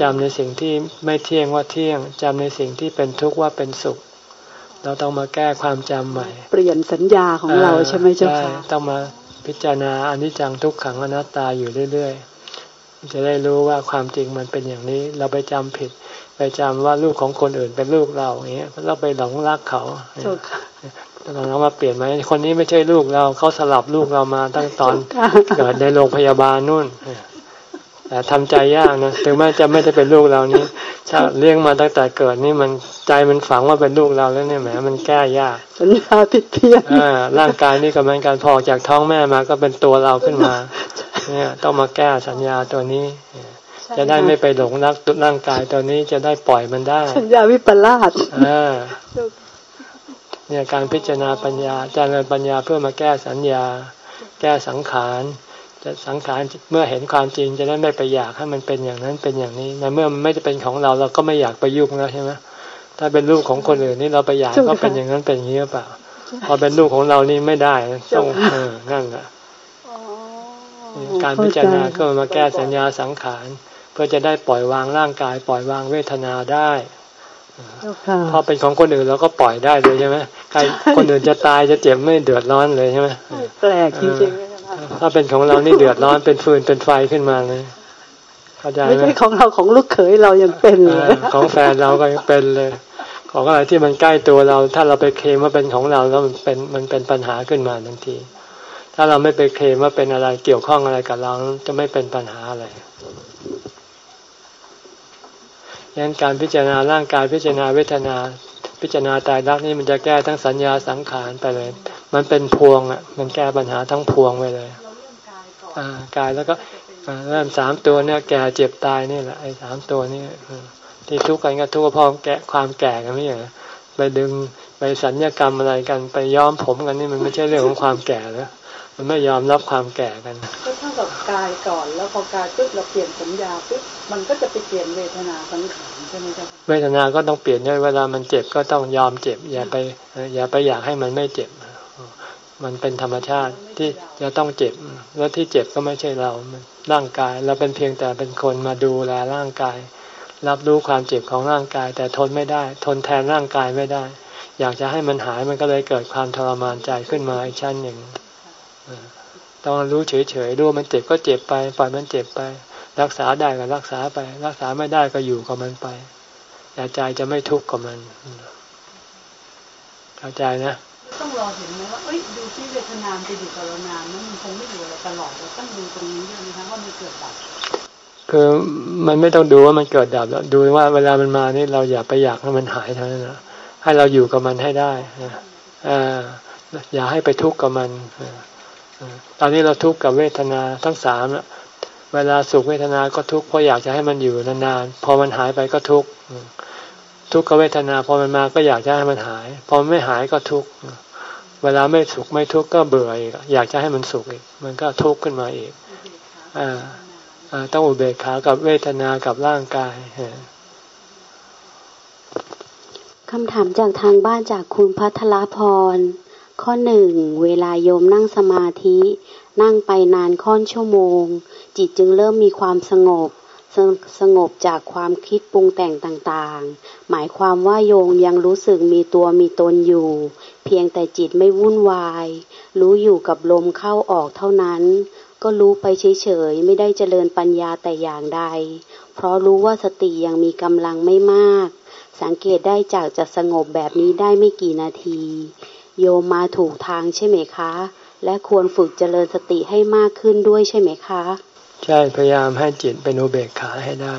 จำในสิ่งที่ไม่เที่ยงว่าเที่ยงจำในสิ่งที่เป็นทุกข์ว่าเป็นสุข เราต้องมาแก้ความจำใหม่ เปลี่ยนสัญญาของเราใช่ไหมเจ้าค่ะต้องมาพิจารณาอนิจจังทุกขังอนัตตาอยู่เรื่อยๆ จะได้รู้ว่าความจริงมันเป็นอย่างนี้ เราไปจำผิด ไปจำว่าลูกของคนอื่นเป็นลูกเราอย่างเงี้ยเราไปหลงรักเขาเจ้าค่ะเรามาเปลี่ยนไหมคนนี้ไม่ใช่ลูกเราเขาสลับลูกเรามาตั้งตอนค่ะเกิดในโรงพยาบาลนู่นแต่ ทำใจยากนะถึงแม้จะไม่ได้เป็นลูกเรานี่ถ้าเลี้ยงมาตั้งแต่เกิดนี่มันใจมันฝังว่าเป็นลูกเราแล้วเนี่ยแหมมันแก้ยากสัญญาผิดเพี้ยนอ่าร่างกายนี่ก็เหมือนกันพอออกจากท้องแม่มาก็เป็นตัวเราขึ้นมา เนี่ย ต้องมาแก้สัญญาตัวนี้จะได้ไม่ไปหลงรักร่างกายตัวนี้จะได้ปล่อยมันได้ สัญญาวิปลาสอ่าเนี่ยการพิจารณาปัญญาเจริญปัญญาเพื่อมาแก้สัญญา แก้สังขาร จะสังขารเมื่อเห็นความจริงจะได้ไม่ไปอยากให้มันเป็นอย่างนั้นเป็นอย่างนี้ในเมื่อมันไม่ได้เป็นของเราเราก็ไม่อยากไปยุ่งแล้วใช่ไหมถ้าเป็นลูกของคนอื่นนี่เราไปอยากก็เป็นอย่างนั้นเป็นอย่างนี้หรือเปล่า พอเป็นลูกของเรานี่ไม่ได้ต้องเออนั่นแหละการพิจารณาก็มาแก้สัญญาสังขาร เพื่อจะได้ปล่อยวางร่างกาย ปล่อยวางเวทนาได้เจ้าค่ะพอเป็นของคนอื่นเราก็ปล่อยได้เลยใช่ไหมใครคนอื่นจะตายจะเจ็บไม่เดือดร้อนเลยใช่ไหมแปลกจริงๆเลยนะคะ ถ้าเป็นของเรานี่เดือดร้อนเป็นฟืนเป็นไฟขึ้นมาเลยเข้าใจไม่ไหมใช่ของเราของลูกเขยเรายังเป็นเลเอยอของแฟนเราก็ยังเป็นเลย ของอะไรที่มันใกล้ตัวเรา ถ้าเราไปเคลมว่าเป็นของเราแล้วมันเป็นมันเป็นปัญหาขึ้นมาทันที ถ้าเราไม่ไปเคลมว่าเป็นอะไรเกี่ยวข้องอะไรกับเราจะไม่เป็นปัญหาอะไรยันการพิจารณาร่างกายพิจารณาเวทนา พิจารณาตายรักนี่มันจะแก้ทั้งสัญญาสังขารไปเลย มันเป็นพวงอะ มันแก้ปัญหาทั้งพวงไปเลย อ่ากายแล้วก็อ่าเริ่มสามตัวเนี่ย แก่เจ็บตายนี่แหละไอ้สามตัวนี่อืมที่ทุกข์กันก็ทุกข์เพราะแก่ความแก่กันไม่ใช่เหรอไปดึงไปสัญญกรรมอะไรกันไปย้อมผมกันนี่มันไม่ใช่เรื่องของความแก่แล้วมันไม่ยอมรับความแก่กันก็เท่ากับกายก่อนแล้วพอกายปุ๊บเราเปลี่ยนสัญญาปุ๊บมันก็จะไปเปลี่ยนเวทนาสังขารใช่ไหมเจ๊ะเวทนาก็ต้องเปลี่ยนด้วยเวลามันเจ็บก็ต้องยอมเจ็บ อย่าไปเอ่ออย่าไปอยากให้มันไม่เจ็บ มันเป็นธรรมชาติที่จะต้องเจ็บ แล้วที่เจ็บก็ไม่ใช่เราร่างกาย เราเป็นเพียงแต่เป็นคนมาดูแลร่างกาย รับรู้ความเจ็บของร่างกาย แต่ทนไม่ได้ ทนแทนร่างกายไม่ได้ อยากจะให้มันหายมันก็เลยเกิดความทรมานใจขึ้นมาอีกชั้นหนึ่งต้องรู้เฉยๆดูมันเจ็บก็เจ็บไปปล่อยมันเจ็บไป รักษาได้ก็รักษาไป รักษาไม่ได้ก็อยู่กับมันไปแต่ใจจะไม่ทุกข์กับมัน เข้าใจนะ ต้องรอเห็นไหมว่า เอ้ย ดูที่เวทนามจะอยู่กับเรานานมันคงไม่อยู่เราตลอดเราต้องดูตรงนี้ด้วยนะคะว่ามันเกิดดับ คือมันไม่ต้องดูว่ามันเกิดดับแล้วดูว่าเวลามันมานี่เราอย่าไปอยากให้มันหายเท่านั้นนะให้เราอยู่กับมันให้ได้นะอ่าอย่าให้ไปทุกข์กับมันตอนนี้เราทุกข์กับเวทนาทั้งสามแล้วเวลาสุขเวทนาก็ทุกข์เพราะอยากจะให้มันอยู่นานๆพอมันหายไปก็ทุกข์ทุกข์กับเวทนาพอมันมาก็อยากจะให้มันหาย พอมไม่หายก็ทุกข์ เวลาไม่สุขไม่ทุกข์ก็เบื่ออีกอยากจะให้มันสุขอีก มันก็ทุกข์ขึ้นมาอีกอ่าอ่าต้องอุเบกขากับเวทนากับร่างกายฮะคคำถามจากทางบ้านจากคุณพัทรพร ข้อหนึ่งเวลาโยมนั่งสมาธิ นั่งไปนานค่อนชั่วโมง จิตจึงเริ่มมีความสงบ สสงบจากความคิดปรุงแต่งต่างๆ หมายความว่าโยมยังรู้สึกมีตัวมีตนอยู่ เพียงแต่จิตไม่วุ่นวาย รู้อยู่กับลมเข้าออกเท่านั้น ก็รู้ไปเฉยๆ ไม่ได้เจริญปัญญาแต่อย่างใด เพราะรู้ว่าสติยังมีกำลังไม่มาก สังเกตได้จากจะสงบแบบนี้ได้ไม่กี่นาที โยมมาถูกทางใช่ไหมคะ และควรฝึกเจริญสติให้มากขึ้นด้วยใช่ไหมคะ ใช่พยายามให้จิตเป็นอุเบกขาให้ได้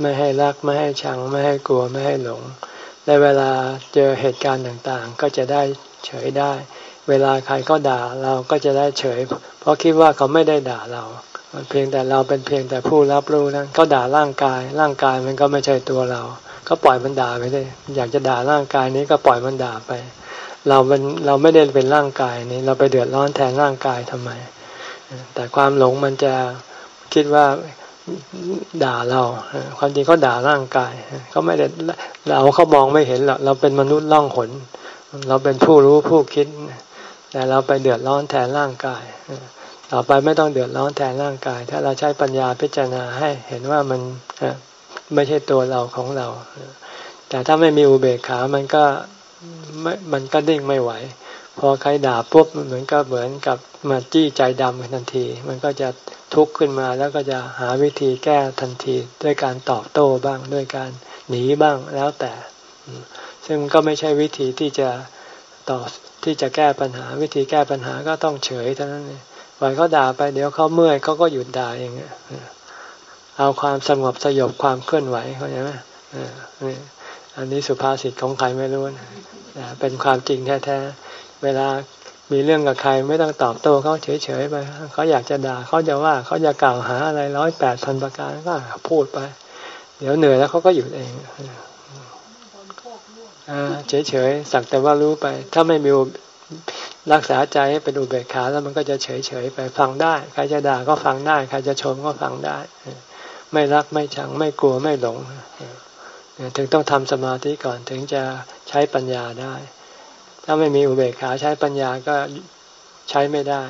ไม่ให้รักไม่ให้ชัง ไม่ให้กลัวไม่ให้หลงในเวลาเจอเหตุการณ์ต่างๆ ก็จะได้เฉยได้ เวลาใครก็ด่าเราก็จะได้เฉย เพราะคิดว่าเขาไม่ได้ด่าเรา เพียงแต่เราเป็นเพียงแต่ผู้รับรู้นั้นเขาด่าร่างกาย ร่างกายมันก็ไม่ใช่ตัวเรา ก็ปล่อยมันด่าไปเลยอยากจะด่าร่างกายนี้ก็ปล่อยมันด่าไป เราเป็นเราไม่ได้เป็นร่างกายนี้ เราไปเดือดร้อนแทนร่างกายทำไม แต่ความหลงมันจะ คิดว่าด่าเราความจริงเขาด่าร่างกายเขาไม่ได้เราเขามองไม่เห็นหรอกเราเป็นมนุษย์ล่องหนเราเป็นผู้รู้ผู้คิด แต่เราไปเดือดร้อนแทนร่างกาย ต่อไปไม่ต้องเดือดร้อนแทนร่างกาย ถ้าเราใช้ปัญญาพิจารณาให้เห็นว่ามันไม่ใช่ตัวเราของเรา แต่ถ้าไม่มีอุเบกขา มันก็ไม่มันก็ดิ่งไม่ไหว พอใครด่าปุ๊บเหมือนก็เหมือนกับมาจี้ใจดำทันที มันก็จะทุกข์ขึ้นมาแล้วก็จะหาวิธีแก้ทันที ด้วยการตอบโต้บ้างด้วยการหนีบ้างแล้วแต่ ซึ่งก็ไม่ใช่วิธีที่จะต่อที่จะแก้ปัญหา วิธีแก้ปัญหาก็ต้องเฉยเท่านั้นเองปล่อยเขาด่าไปเดี๋ยวเขาเมื่อยเขาก็หยุดด่าเองเอาความสงบสยบความเคลื่อนไหวเข้าใจไหมอันนี้สุภาษิตของใครไม่รู้นะเป็นความจริงแท้ๆ เวลามีเรื่องกับใครไม่ต้องตอบโต้เขาเฉยๆไปเขาอยากจะด่าเขาจะว่าเขาจะกล่าวหาอะไรร้อยแปดพันประการก็พูดไป เดี๋ยวเหนื่อยแล้วเขาก็หยุดเองเฉยๆสักแต่ว่ารู้ไป ถ้าไม่มีรักษาใจให้เป็นอุเบกขาแล้วมันก็จะเฉยๆไปฟังได้ ใครจะด่าก็ฟังได้ ใครจะชมก็ฟังได้ ไม่รักไม่ชังไม่กลัวไม่หลงถึงต้องทำสมาธิก่อนถึงจะใช้ปัญญาได้ ถ้าไม่มีอุเบกขาใช้ปัญญาก็ใช้ไม่ได้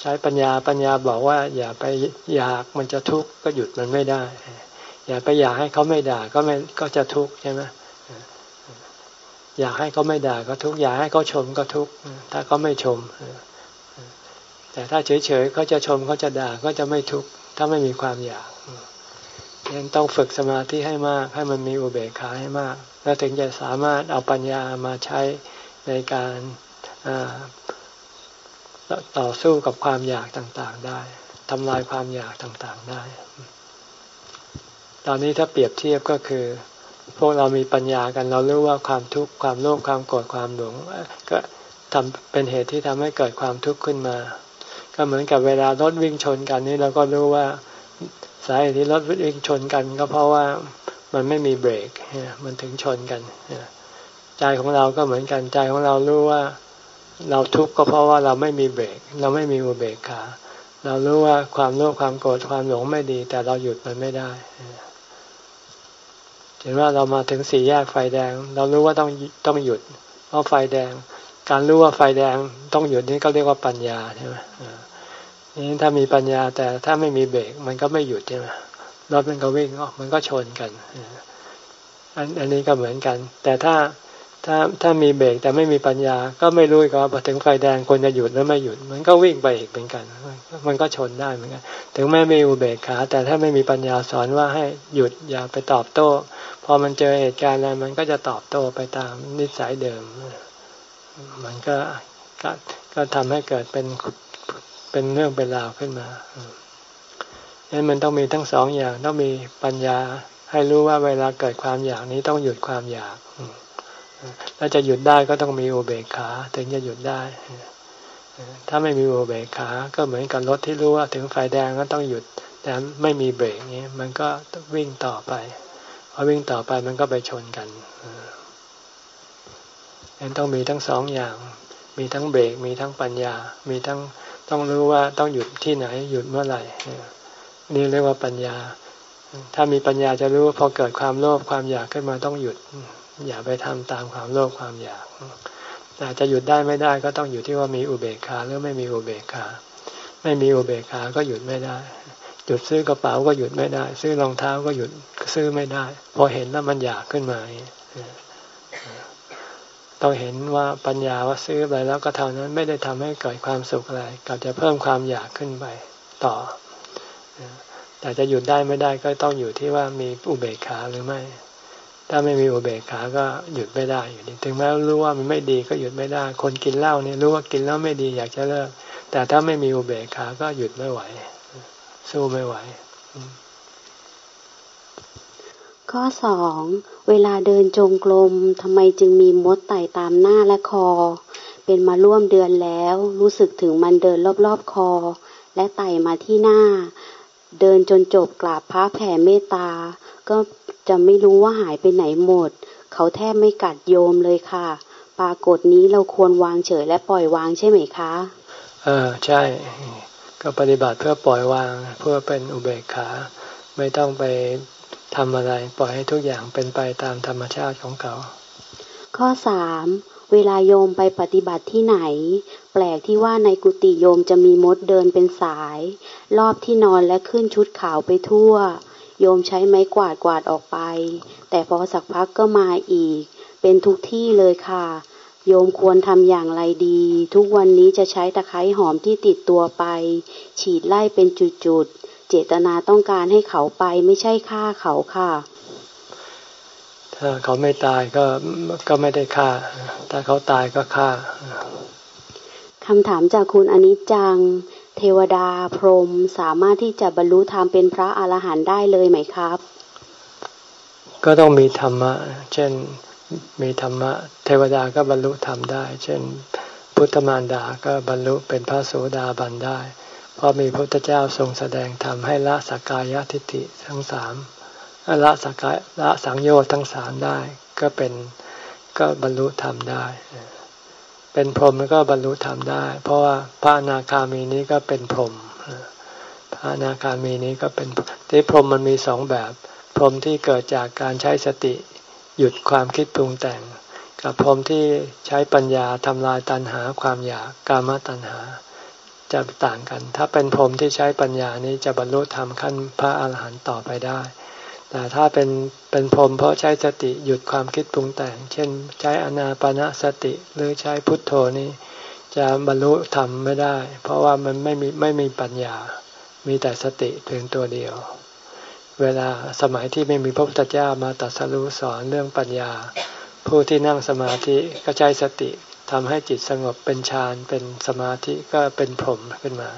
ใช้ปัญญาปัญญาบอกว่า อย่าไปอยากมันจะทุกข์ก็หยุดมันไม่ได้ อย่าไปอยากให้เขาไม่ด่าก็ไม่ก็จะทุกข์ใช่ไหมอยากให้เขาไม่ด่าก็ทุกข์อยากให้เขาชมก็ทุกข์ถ้าเขาไม่ชม แต่ถ้าเฉยๆเขาจะชมเขาจะด่าก็จะไม่ทุกข์ถ้าไม่มีความอยากยังต้องฝึกสมาธิให้มาก ให้มันมีอุเบกขาให้มาก แล้วถึงจะสามารถเอาปัญญามาใช้ในการต่อสู้กับความอยากต่างๆได้ทำลายความอยากต่างๆได้ ตอนนี้ถ้าเปรียบเทียบก็คือ พวกเรามีปัญญากันเรารู้ว่าความทุกข์ความโลภความโกรธความหลงก็ทำเป็นเหตุที่ทำให้เกิดความทุกข์ขึ้นมา ก็เหมือนกับเวลารถวิ่งชนกันนี่เราก็รู้ว่าสาเหตุที่รถวิ่งชนกัน ก็เพราะว่า มันไม่มีเบรกมันถึงชนกันใจของเราก็เหมือนกันใจของเรารู้ว่า เราทุกข์ก็เพราะว่าเราไม่มีเบรก เราไม่มีอุเบกขาเรารู้ว่าความโลภความโกรธความหลงไม่ดี แต่เราหยุดมันไม่ได้เห็นว่าเรามาถึงสี่แยกไฟแดง เรารู้ว่าต้องต้องหยุดเพราะไฟแดง การรู้ว่าไฟแดงต้องหยุดนี่ก็เรียกว่าปัญญาใช่ไหมนี่ถ้ามีปัญญาแต่ถ้าไม่มีเบรกมันก็ไม่หยุดใช่ไหม รถมันก็วิ่งออกมันก็ชนกันอันอันนี้ก็เหมือนกัน แต่ถ้าถ้าถ้ามีเบรกแต่ไม่มีปัญญา ก็ไม่รู้ก็พอถึงไฟแดงควรจะหยุดหรือไม่หยุด มันก็วิ่งไปอีกเหมือนกัน มันก็ชนได้เหมือนกัน ถึงแม้ไม่มีเบรกขา แต่ถ้าไม่มีปัญญาสอนว่าให้หยุดอย่าไปตอบโต้ พอมันเจอเหตุการณ์อะไรมันก็จะตอบโต้ไปตามนิสัยเดิม มันก็ก็ก็ทำให้เกิดเป็นเป็นเรื่องเป็นราวขึ้นมา ดังนั้นมันต้องมีทั้งสองอย่างต้องมีปัญญา ให้รู้ว่าเวลาเกิดความอยากนี้ต้องหยุดความอยากแล้วจะหยุดได้ก็ต้องมีอุเบกขาถึงจะหยุดได้ ถ้าไม่มีอุเบกขา ก็เหมือนกับรถที่รู้ว่าถึงไฟแดงก็ต้องหยุด แต่ไม่มีเบรกนี้มันก็วิ่งต่อไปพอวิ่งต่อไปมันก็ไปชนกันยังต้องมีทั้งสองอย่าง มีทั้งเบรก มีทั้งปัญญา มีทั้งต้องรู้ว่าต้องหยุดที่ไหน หยุดเมื่อไหร่ นี่เรียกว่าปัญญา ถ้ามีปัญญาจะรู้พอเกิดความโลภความอยากขึ้นมาต้องหยุด อย่าไปทำตามความโลภความอยากแต่จะหยุดได้ไม่ได้ก็ต้องอยู่ที่ว่ามีอุเบกขาหรือไม่มีอุเบกขา ไม่มีอุเบกขาก็หยุดไม่ได้หยุดซื้อกระเป๋าก็หยุดไม่ได้ ซื้อรองเท้าก็หยุดซื้อไม่ได้ พอเห็นแล้วมันอยากขึ้นมาต้องเห็นว่าปัญญาว่าซื้อไปแล้วก็เท่านั้นไม่ได้ทำให้เกิดความสุขอะไรกลับจะเพิ่มความอยากขึ้นไป ต่อ แต่จะหยุดได้ไม่ได้ก็ต้องอยู่ที่ว่ามีอุเบกขาหรือไม่ ถ้าไม่มีอุเบกขาก็หยุดไม่ได้อยู่ดีถึงแม้รู้ว่ามันไม่ดีก็หยุดไม่ได้ คนกินเหล้าเนี่ยรู้ว่ากินแล้วไม่ดีอยากจะเลิก แต่ถ้าไม่มีอุเบกขาก็หยุดไม่ไหว สู้ไม่ไหว ข้อสองเวลาเดินจงกรมทำไมจึงมีมดไต่ตามหน้าและคอ เป็นมาร่วมเดือนแล้ว รู้สึกถึงมันเดินรอบๆคอ และไต่มาที่หน้า เดินจนจบกราบพระแผ่เมตตา ก็จะไม่รู้ว่าหายไปไหนหมด เขาแทบไม่กัดโยมเลยค่ะ ปรากฏนี้เราควรวางเฉยและปล่อยวางใช่ไหมคะ เออใช่ ก็ปฏิบัติเพื่อปล่อยวางเพื่อเป็นอุเบกขา ไม่ต้องไปทำอะไร ปล่อยให้ทุกอย่างเป็นไปตามธรรมชาติของเขา ข้อสาม เวลาโยมไปปฏิบัติที่ไหน แปลกที่ว่าในกุฏิโยมจะมีมดเดินเป็นสาย รอบที่นอนและขึ้นชุดขาวไปทั่ว โยมใช้ไม้กวาดกวาดออกไป แต่พอสักพักก็มาอีก เป็นทุกที่เลยค่ะ โยมควรทำอย่างไรดี ทุกวันนี้จะใช้ตะไคร้หอมที่ติดตัวไป ฉีดไล่เป็นจุดๆเจตนาต้องการให้เขาไปไม่ใช่ฆ่าเขาค่ะ ถ้าเขาไม่ตายก็ก็ไม่ได้ฆ่า ถ้าเขาตายก็ฆ่าคำถามจากคุณอนิจจัง เทวดาพรหมสามารถที่จะบรรลุธรรมเป็นพระอรหันต์ได้เลยไหมครับ ก็ต้องมีธรรมะ เช่นมีธรรมะ เทวดาก็บรรลุธรรมได้ เช่น พุทธมารดาก็บรรลุเป็นพระโสดาบันได้ เพราะมีพระพุทธเจ้าทรงแสดงธรรมให้ละสักกายทิฏฐิทั้งสาม ละสักละสังโยชน์ทั้งสามได้ ก็เป็นก็บรรลุธรรมได้ เป็นพรหมก็บรรลุธรรมได้ เพราะว่าพระอนาคามีนี้ก็เป็นพรหมพระอนาคามีนี้ก็เป็นที่พรหมมันมีสองแบบ พรหมที่เกิดจากการใช้สติหยุดความคิดปรุงแต่ง กับพรหมที่ใช้ปัญญาทำลายตัณหาความอยากกามตัณหาจะต่างกัน ถ้าเป็นพรหมที่ใช้ปัญญานี้จะบรรลุธรรมขั้นพระอาหารหันต์ต่อไปได้ แต่ถ้าเป็นเป็นพรมเพราะใช้สติหยุดความคิดปรุงแต่ง เช่น ใช้อนาปนาสติหรือใช้พุทโธนี้จะบรรลุธรรมไม่ได้ เพราะว่ามันไม่มีไม่มีปัญญา มีแต่สติเพียงตัวเดียว เวลาสมัยที่ไม่มีพระพุทธเจ้ามาตรัสรู้สอนเรื่องปัญญา ผู้ที่นั่งสมาธิก็ใช้สติทำให้จิตสงบเป็นฌานเป็นสมาธิก็เป็นพรหมขึ้นมา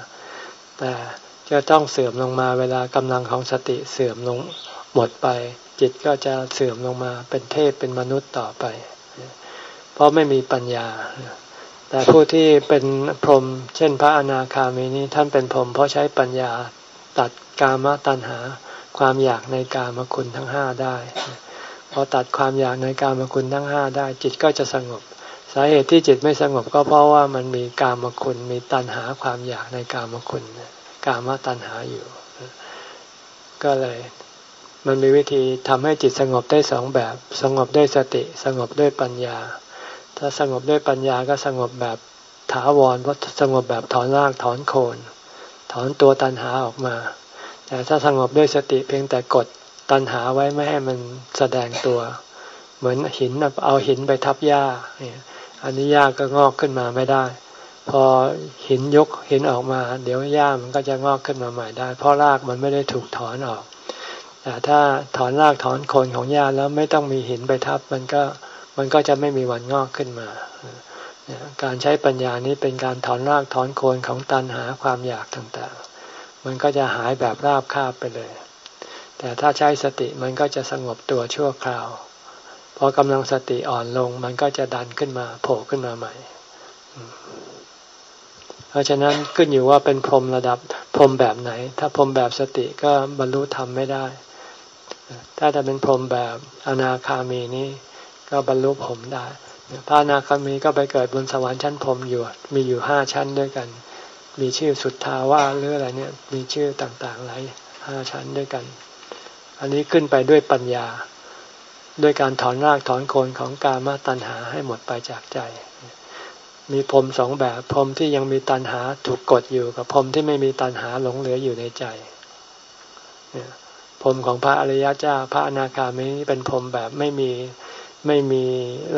แต่จะต้องเสื่อมลงมาเวลากำลังของสติเสื่อมลง หมดไป จิตก็จะเสื่อมลงมาเป็นเทพเป็นมนุษย์ต่อไป เพราะไม่มีปัญญา แต่ผู้ที่เป็นพรหมเช่นพระอนาคามีนี้ท่านเป็นพรหมเพราะใช้ปัญญาตัดกามตัณหา ความอยากในกามคุณทั้งห้าได้พอตัดความอยากในกามคุณทั้งห้าได้ จิตก็จะสงบ สาเหตุที่จิตไม่สงบก็เพราะว่ามันมีกามคุณมีตัณหาความอยากในกามคุณกามตัณหาอยู่ ก็เลย มันมีวิธีทำให้จิตสงบได้สองแบบ สงบด้วยสติ สงบด้วยปัญญา ถ้าสงบด้วยปัญญาก็สงบแบบถาวรเพราะสงบแบบถอนรากถอนโคน ถอนตัวตันหาออกมา แต่ถ้าสงบด้วยสติเพียงแต่กดตันหาไว้ไม่ให้มันแสดงตัว เหมือนหินเอาหินไปทับหญ้าอันนี้หญ้าก็งอกขึ้นมาไม่ได้ พอหินยกหินออกมา เดี๋ยวหญ้ามันก็จะงอกขึ้นมาใหม่ได้ เพราะรากมันไม่ได้ถูกถอนออก แต่ถ้าถอนรากถอนโคนของหญ้าแล้วไม่ต้องมีหินไปทับ มันก็มันก็จะไม่มีวันงอกขึ้นมา การใช้ปัญญานี้เป็นการถอนรากถอนโคนของตันหาความอยากต่างๆ มันก็จะหายแบบราบคาบไปเลย แต่ถ้าใช้สติมันก็จะสงบตัวชั่วคราว พอกำลังสติอ่อนลงมันก็จะดันขึ้นมาโผล่ขึ้นมาใหม่ เพราะฉะนั้นขึ้นอยู่ว่าเป็นพรมระดับพรมแบบไหน ถ้าพรมแบบสติก็บรรลุธรรมไม่ได้ ถ้าจะเป็นพรหมแบบอนาคามีนี้ก็บรรลุผมได้พระอนาคามีก็ไปเกิดบนสวรรค์ชั้นพรหมอยู่ มีอยู่ห้าชั้นด้วยกัน มีชื่อสุดทาว่าหรืออะไรเนี่ย มีชื่อต่างๆหลายห้าชั้นด้วยกัน อันนี้ขึ้นไปด้วยปัญญา ด้วยการถอนรากถอนโคนของกามตัณหาให้หมดไปจากใจ มีพรมสองแบบ พรมที่ยังมีตัณหาถูกกดอยู่กับพรมที่ไม่มีตัณหาหลงเหลืออยู่ในใจ พรมของพระอริยเจ้า พระอนาคามีนี้เป็นพรมแบบไม่มีไม่มี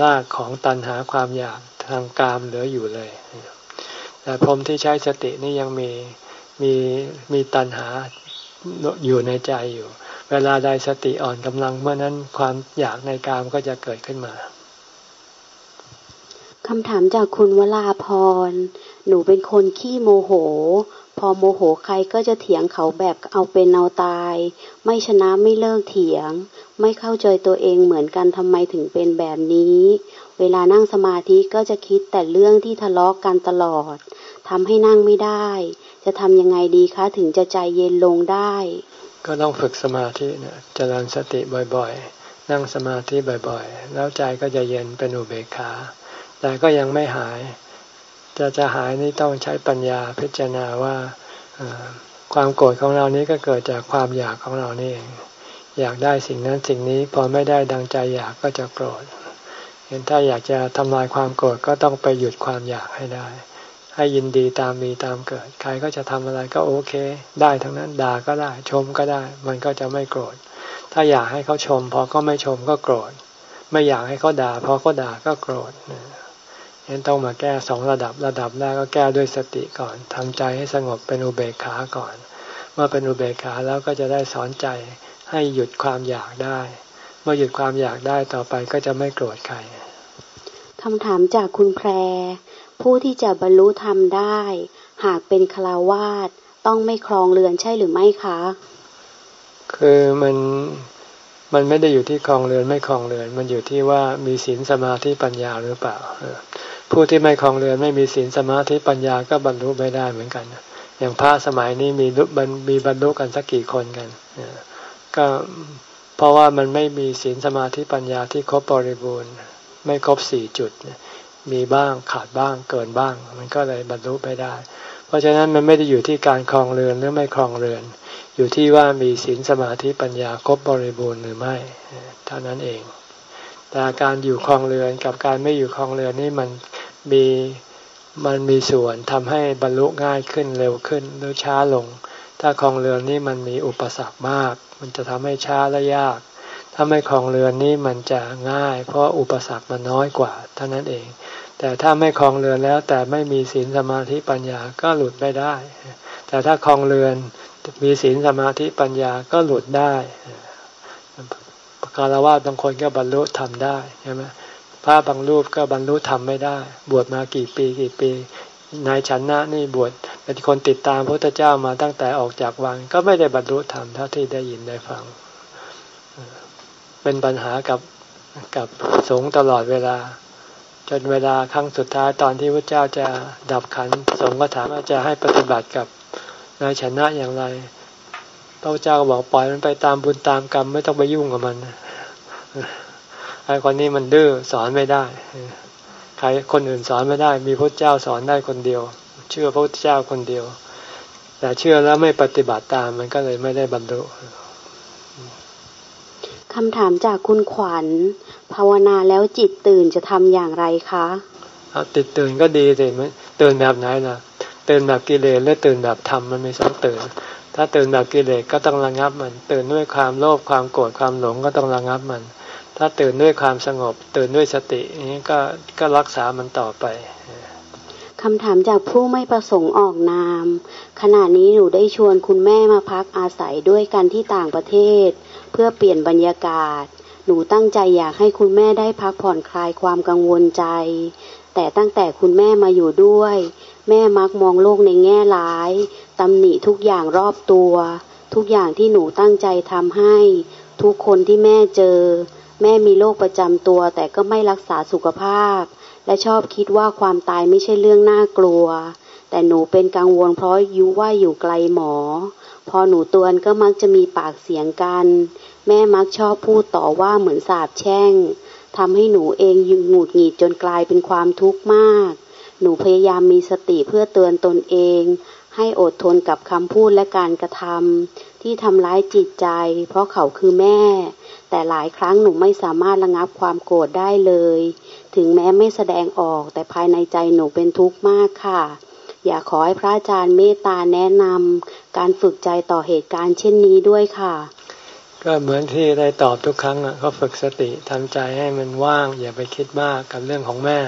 รากของตัณหาความอยากทางกามเหลืออยู่เลย แต่พรมที่ใช้สตินี่ยังมีมีมีตัณหาอยู่ในใจอยู่ เวลาใดสติอ่อนกำลังเมื่อนั้นความอยากในกามก็จะเกิดขึ้นมาคำถามจากคุณวลาพร หนูเป็นคนขี้โมโห พอโมโหใครก็จะเถียงเขาแบบเอาเป็นเอาตาย ไม่ชนะไม่เลิกเถียง ไม่เข้าใจตัวเองเหมือนกันทำไมถึงเป็นแบบนี้ เวลานั่งสมาธิก็จะคิดแต่เรื่องที่ทะเลาะกกันตลอดทำให้นั่งไม่ได้ จะทำยังไงดีคะถึงจะใจเย็นลงได้ ก็ต้องฝึกสมาธินะเจริญสติบ่อยๆ นั่งสมาธิบ่อยๆ แล้วใจก็จะเย็นเป็นอุเบกขา แต่ก็ยังไม่หาย จะจะหายนี่ต้องใช้ปัญญาพิจารณาว่า ความโกรธของเรานี้ก็เกิดจากความอยากของเรานี่เองอยากได้สิ่งนั้นสิ่งนี้พอไม่ได้ดังใจอยากก็จะโกรธเห็นถ้าอยากจะทำลายความโกรธก็ต้องไปหยุดความอยากให้ได้ ให้ยินดีตามมีตามเกิด ใครก็จะทำอะไรก็โอเค ได้ทั้งนั้นด่าก็ได้ ชมก็ได้ มันก็จะไม่โกรธ ถ้าอยากให้เขาชม พอก็ไม่ชมก็โกรธ ไม่อยากให้เขาด่าพอเขาด่าก็โกรธ เห็นต้องมาแก้สองระดับระดับแรกก็แก้ด้วยสติก่อนทำใจให้สงบเป็นอุเบกขาก่อน เมื่อเป็นอุเบกขาแล้วก็จะได้สอนใจให้หยุดความอยากได้ เมื่อหยุดความอยากได้ต่อไปก็จะไม่โกรธใครคำถามจากคุณแพร ผู้ที่จะบรรลุธรรมได้ หากเป็นคลาวาสต้องไม่ครองเรือนใช่หรือไม่คะ คือมัน มันไม่ได้อยู่ที่คลองเรือนไม่คลองเรือน มันอยู่ที่ว่ามีศีลสมาธิปัญญาหรือเปล่าผู้ที่ไม่คลองเรือนไม่มีศีลสมาธิปัญญาก็บรรลุไม่ได้เหมือนกัน อย่างพระสมัยนี้มีมีบรรลุกันสักกี่คนกันก็เพราะว่ามันไม่มีศีลสมาธิปัญญาที่ครบบริบูรณ์ ไม่ครบสี่จุด มีบ้างขาดบ้างเกินบ้าง มันก็เลยบรรลุไม่ได้ ราะฉะนั้นมันไม่ได้อยู่ที่การคลองเรือนหรือไม่คลองเรือน อยู่ที่ว่ามีศีลสมาธิปัญญาครบบริบูรณ์หรือไม่เท่านั้นเอง แต่การอยู่คลองเรือนกับการไม่อยู่คลองเรือนนี่มันมีมันมีส่วนทำให้บรรลุง่ายขึ้นเร็วขึ้นหรือช้าลง ถ้าคลองเรือนนี่มันมีอุปสรรคมาก มันจะทำให้ช้าและยาก ถ้าไม่คลองเรือนนี่มันจะง่าย เพราะอุปสรรคมันน้อยกว่าเท่านั้นเอง แต่ถ้าไม่คลองเรือนแล้ว แต่ไม่มีศีลสมาธิปัญญาก็หลุดไม่ได้ แต่ถ้าคลองเรือนมีศีลสมาธิปัญญาก็หลุดได้คารวะบางคนก็บรรลุทำได้ใช่ไหมพระบางรูปก็บรรลุทำไม่ได้ บวชมากี่ปีกี่ปีนายชันนะนี่บวชเป็นคนติดตามพระพุทธเจ้ามาตั้งแต่ออกจากวังก็ไม่ได้บรรลุธรรมเท่าที่ได้ยินได้ฟัง เป็นปัญหากับกับสงตลอดเวลา จนเวลาครั้งสุดท้ายตอนที่พระเจ้าจะดับขันสงก็ถามว่าจะให้ปฏิบัติกับนายชนะอย่างไรพระเจ้าก็บอกปล่อยมันไปตามบุญตามกรรมไม่ต้องไปยุ่งกับมันไอ้คนนี้มันดื้อสอนไม่ได้ใครคนอื่นสอนไม่ได้ มีพระเจ้าสอนได้คนเดียว เชื่อพระเจ้าคนเดียว แต่เชื่อแล้วไม่ปฏิบัติตามมันก็เลยไม่ได้บรรลุ คำถามจากคุณขวัญ ภาวนาแล้วจิตตื่นจะทำอย่างไรคะติดตื่นก็ดีสิตื่นแบบไหนล่ะ ตื่นแบบกิเลสหรือตื่นแบบธรรมมันไม่สองตื่น ถ้าตื่นแบบกิเลสก็ต้องระงับมัน ตื่นด้วยความโลภความโกรธความหลงก็ต้องระงับมัน ถ้าตื่นด้วยความสงบ ตื่นด้วยสตินี้ก็ก็รักษามันต่อไปคำถามจากผู้ไม่ประสงค์ออกนาม ขณะนี้หนูได้ชวนคุณแม่มาพักอาศัยด้วยกันที่ต่างประเทศ เพื่อเปลี่ยนบรรยากาศ หนูตั้งใจอยากให้คุณแม่ได้พักผ่อนคลายความกังวลใจ แต่ตั้งแต่คุณแม่มาอยู่ด้วย แม่มักมองโลกในแง่ร้ายตำหนิทุกอย่างรอบตัว ทุกอย่างที่หนูตั้งใจทำให้ ทุกคนที่แม่เจอ แม่มีโรคประจำตัวแต่ก็ไม่รักษาสุขภาพ และชอบคิดว่าความตายไม่ใช่เรื่องน่ากลัว แต่หนูเป็นกังวลเพราะยุว่าอยู่ไกลหมอ พอหนูตวนก็มักจะมีปากเสียงกัน แม่มักชอบพูดต่อว่าเหมือนสาบแช่งทำให้หนูเองยุงหงุดหงิดจนกลายเป็นความทุกข์มาก หนูพยายามมีสติเพื่อเตือนตนเอง ให้อดทนกับคำพูดและการกระทำที่ทำร้ายจิตใจ เพราะเขาคือแม่ แต่หลายครั้งหนูไม่สามารถระงับความโกรธได้เลย ถึงแม้ไม่แสดงออกแต่ภายในใจหนูเป็นทุกข์มากค่ะ อยากขอให้พระอาจารย์เมตตาแนะนำ การฝึกใจต่อเหตุการณ์เช่นนี้ด้วยค่ะ ก็เหมือนที่ได้ตอบทุกครั้งอะก็ฝึกสติทำใจให้มันว่าง อย่าไปคิดมากกับเรื่องของแม่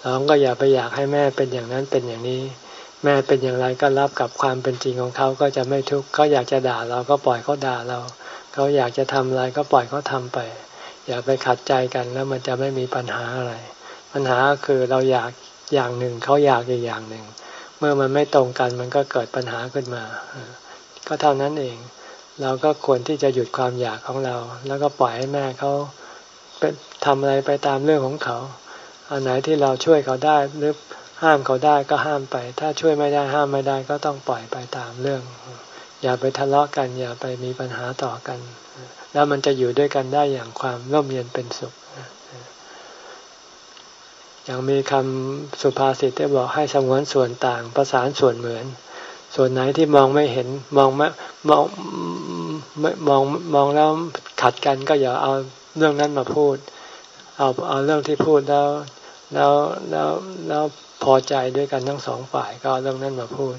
สองก็อย่าไปอยากให้แม่เป็นอย่างนั้นเป็นอย่างนี้ แม่เป็นอย่างไรก็รับกับความเป็นจริงของเขาก็จะไม่ทุกข์เขาอยากจะด่าเราก็ปล่อยเขาด่าเราเขาอยากจะทำอะไรก็ปล่อยเขาทาไป อย่าไปขัดใจกันแล้วมันจะไม่มีปัญหาอะไร ปัญหาคือเราอยากอย่างหนึ่งเขาอยากอีกอย่างหนึ่ง เมื่อมันไม่ตรงกันมันก็เกิดปัญหาขึ้นมา ก็เท่านั้นเอง เราก็ควรที่จะหยุดความอยากของเรา แล้วก็ปล่อยให้แม่เขาเป็นทำอะไรไปตามเรื่องของเขาอันไหนที่เราช่วยเขาได้หรือห้ามเขาได้ก็ห้ามไป ถ้าช่วยไม่ได้ห้ามไม่ได้ก็ต้องปล่อยไปตามเรื่อง อย่าไปทะเลาะกัน อย่าไปมีปัญหาต่อกัน แล้วมันจะอยู่ด้วยกันได้อย่างความร่มเย็นเป็นสุข อย่างมีคำสุภาษิตที่บอกให้สงวนส่วนต่างประสานส่วนเหมือน ส่วนไหนที่มองไม่เห็นมองไม่มองไม่มองมองแล้วขัดกันก็อย่าเอาเรื่องนั้นมาพูด เอาเอาเรื่องที่พูดแล้วแล้วแล้วแล้วพอใจด้วยกันทั้งสองฝ่ายก็เรื่องนั้นมาพูด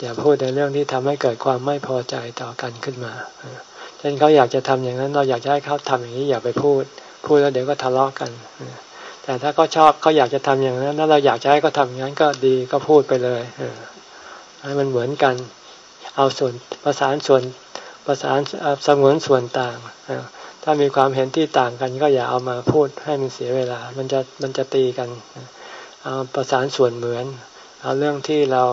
อย่าพูดในเรื่องที่ทำให้เกิดความไม่พอใจต่อกันขึ้นมาเช่นเขาอยากจะทำอย่างนั้น เราอยากจะให้เขาทำอย่างนี้อย่าไปพูด พูดแล้วเดี๋ยวก็ทะเลาะกัน แต่ถ้าเขาชอบเขาอยากจะทำอย่างนั้นแล้วเราอยากจะให้เขาทาอย่างนั้นก็ดีก็พูดไปเลยให้มันเหมือนกัน เอาส่วนประสานส่วนประสานสงวนส่วนต่างถ้ามีความเห็นที่ต่างกันก็อย่าเอามาพูดให้มันเสียเวลา มันจะมันจะตีกัน เอาประสานส่วนเหมือน เอาเรื่องที่เรา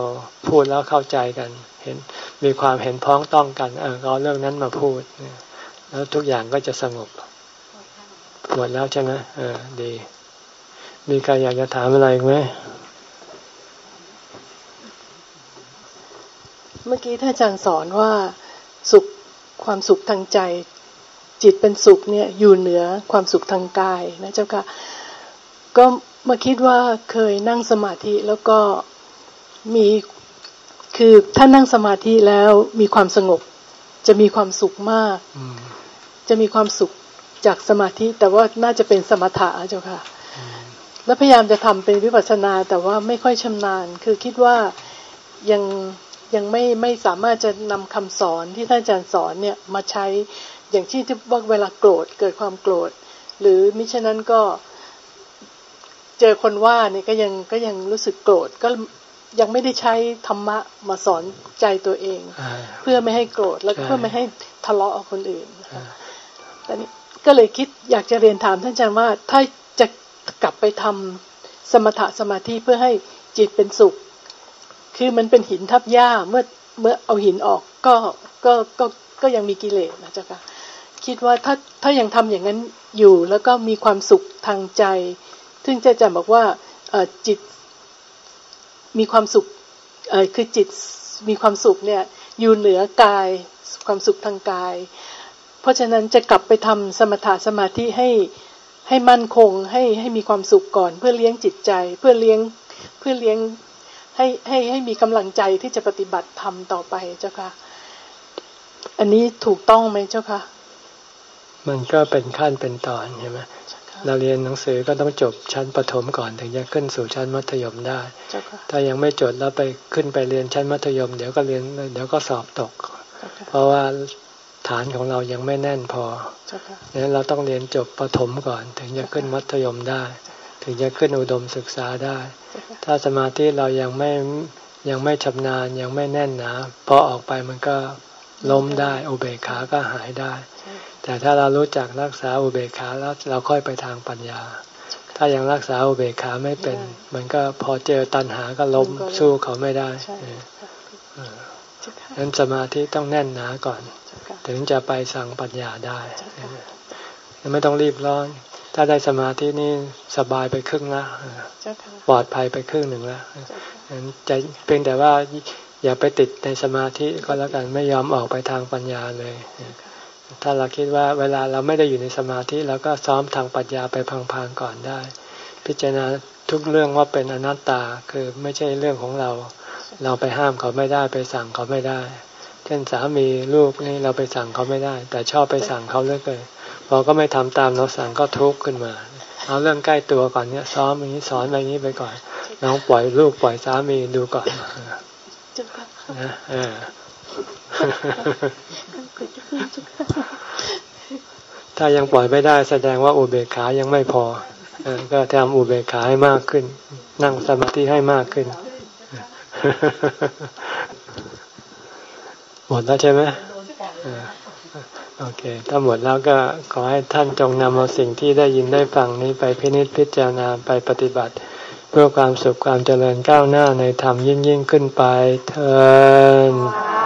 พูดแล้วเข้าใจกัน เห็นมีความเห็นพ้องต้องกัน เออเอาเรื่องนั้นมาพูด แล้วทุกอย่างก็จะสงบหมดแล้วใช่ไหมเออดี มีใครอยากจะถามอะไรไหมเมื่อกี้ท่านอาจารย์สอนว่าสุขความสุขทางใจ จิตเป็นสุขเนี่ยอยู่เหนือความสุขทางกายนะเจ้าค่ะก็มาคิดว่าเคยนั่งสมาธิแล้วก็มีคือถ้านั่งสมาธิแล้วมีความสงบ จะมีความสุขมาก จะมีความสุขจากสมาธิ แต่ว่าน่าจะเป็นสมถะเจ้าค่ะ แล้วพยายามจะทำเป็นวิปัสสนา แต่ว่าไม่ค่อยชำนาญ คือคิดว่ายังยังไม่ไม่สามารถจะนำคำสอนที่ท่านอาจารย์สอนเนี่ยมาใช้อย่างที่ที่ว่าเวลาโกรธเกิดความโกรธ หรือมิฉะนั้นก็เจอคนว่าเนี่ยก็ยังก็ยังรู้สึกโกรธก็ยังไม่ได้ใช้ธรรมะมาสอนใจตัวเอง เพื่อไม่ให้โกรธแล้วเพื่อไม่ให้ทะเลาะกับคนอื่นแต่นี้ก็เลยคิดอยากจะเรียนถามท่านอาจารย์ว่าถ้าจะ กลับไปทำสมถะสมาธิเพื่อให้จิตเป็นสุข คือมันเป็นหินทับหญ้าเมื่อเมื่อเอาหินออกก็ก็ก็ก็ยังมีกิเลสนะเจ้าค่ะคิดว่าถ้าถ้ายังทำอย่างนั้นอยู่แล้วก็มีความสุขทางใจ ซึ่งเจะจะบอกว่าจิตมีความสุขคือจิตมีความสุขเนี่ยอยู่เหนือกายความสุขทางกาย เพราะฉะนั้นจะกลับไปทำสมถะสมาธิให้ ให้มั่นคงให้ให้มีความสุขก่อน เพื่อเลี้ยงจิตใจ เพื่อเลี้ยงเพื่อเลี้ยงให้ให้ให้มีกำลังใจที่จะปฏิบัติธรรมต่อไปเจ้าค่ะ อันนี้ถูกต้องไหมเจ้าค่ะ มันก็เป็นขั้นเป็นตอนใช่ไหมเราเรียนหนังสือก็ต้องจบชั้นประถมก่อนถึงจะขึ้นสู่ชั้นมัธยมได้ ถ้ายังไม่จบแล้วไปขึ้นไปเรียนชั้นมัธยม เดี๋ยวก็เรียนเดี๋ยวก็สอบตก เพราะว่า ฐานของเรายังไม่แน่นพอดังนั้นเราต้องเรียนจบประถมก่อน ถึงจะขึ้นมัธยมได้ ถึงจะขึ้นอุดมศึกษาได้ ถ้าสมาธิเรายังไม่ยังไม่ชำนาญยังไม่แน่นหนาพอออกไปมันก็ล้มได้อุเบกขาก็หายได้ แต่ถ้าเรารู้จักรักษาอุเบกขาแล้วเราค่อยไปทางปัญญา ถ้ายังรักษาอุเบกขาไม่เป็น มันก็พอเจอตัณหาก็ล้มสู้เขาไม่ได้ดังนั้นสมาธิต้องแน่นหนาก่อน ถึงจะไปสั่งปัญญาได้ไม่ต้องรีบร้อน ถ้าได้สมาธินี่สบายไปครึ่งละปลอดภัยไปครึ่งหนึ่งแล้วใจเพียงแต่ว่าอย่าไปติดในสมาธิก็แล้วกันไม่ยอมออกไปทางปัญญาเลย ถ้าเราคิดว่าเวลาเราไม่ได้อยู่ในสมาธิเราก็ซ้อมทางปัญญาไปพังๆก่อนได้ พิจารณาทุกเรื่องว่าเป็นอนัตตาคือไม่ใช่เรื่องของเรา เราไปห้ามเขาไม่ได้ไปสั่งเขาไม่ได้ ช่นสามีลูกนี่เราไปสั่งเขาไม่ได้ แต่ชอบไปสั่งเขาเรื่อยๆพอก็ไม่ทำตามเราสั่งก็ทุกข์ขึ้นมา เอาเรื่องใกล้ตัวก่อนเนี้ยซ้อมอย่างนี้สอนอะไรอย่างนี้ไปก่อนลองปล่อยลูกปล่อยสามีดูก่อนนะเออถ้ายังปล่อยไม่ได้แสดงว่าอุเบกขายังไม่พอก็ทำอุเบกขาให้มากขึ้น นั่งสมาธิให้มากขึ้น หมดแล้วใช่ไหมโอเค ถ้าหมดแล้วก็ขอให้ท่านจงนำเอาสิ่งที่ได้ยินได้ฟังนี้ไปพินิจพิจารณาไปปฏิบัติ เพื่อความสุขความเจริญก้าวหน้าในธรรมยิ่งยิ่งขึ้นไปเถิด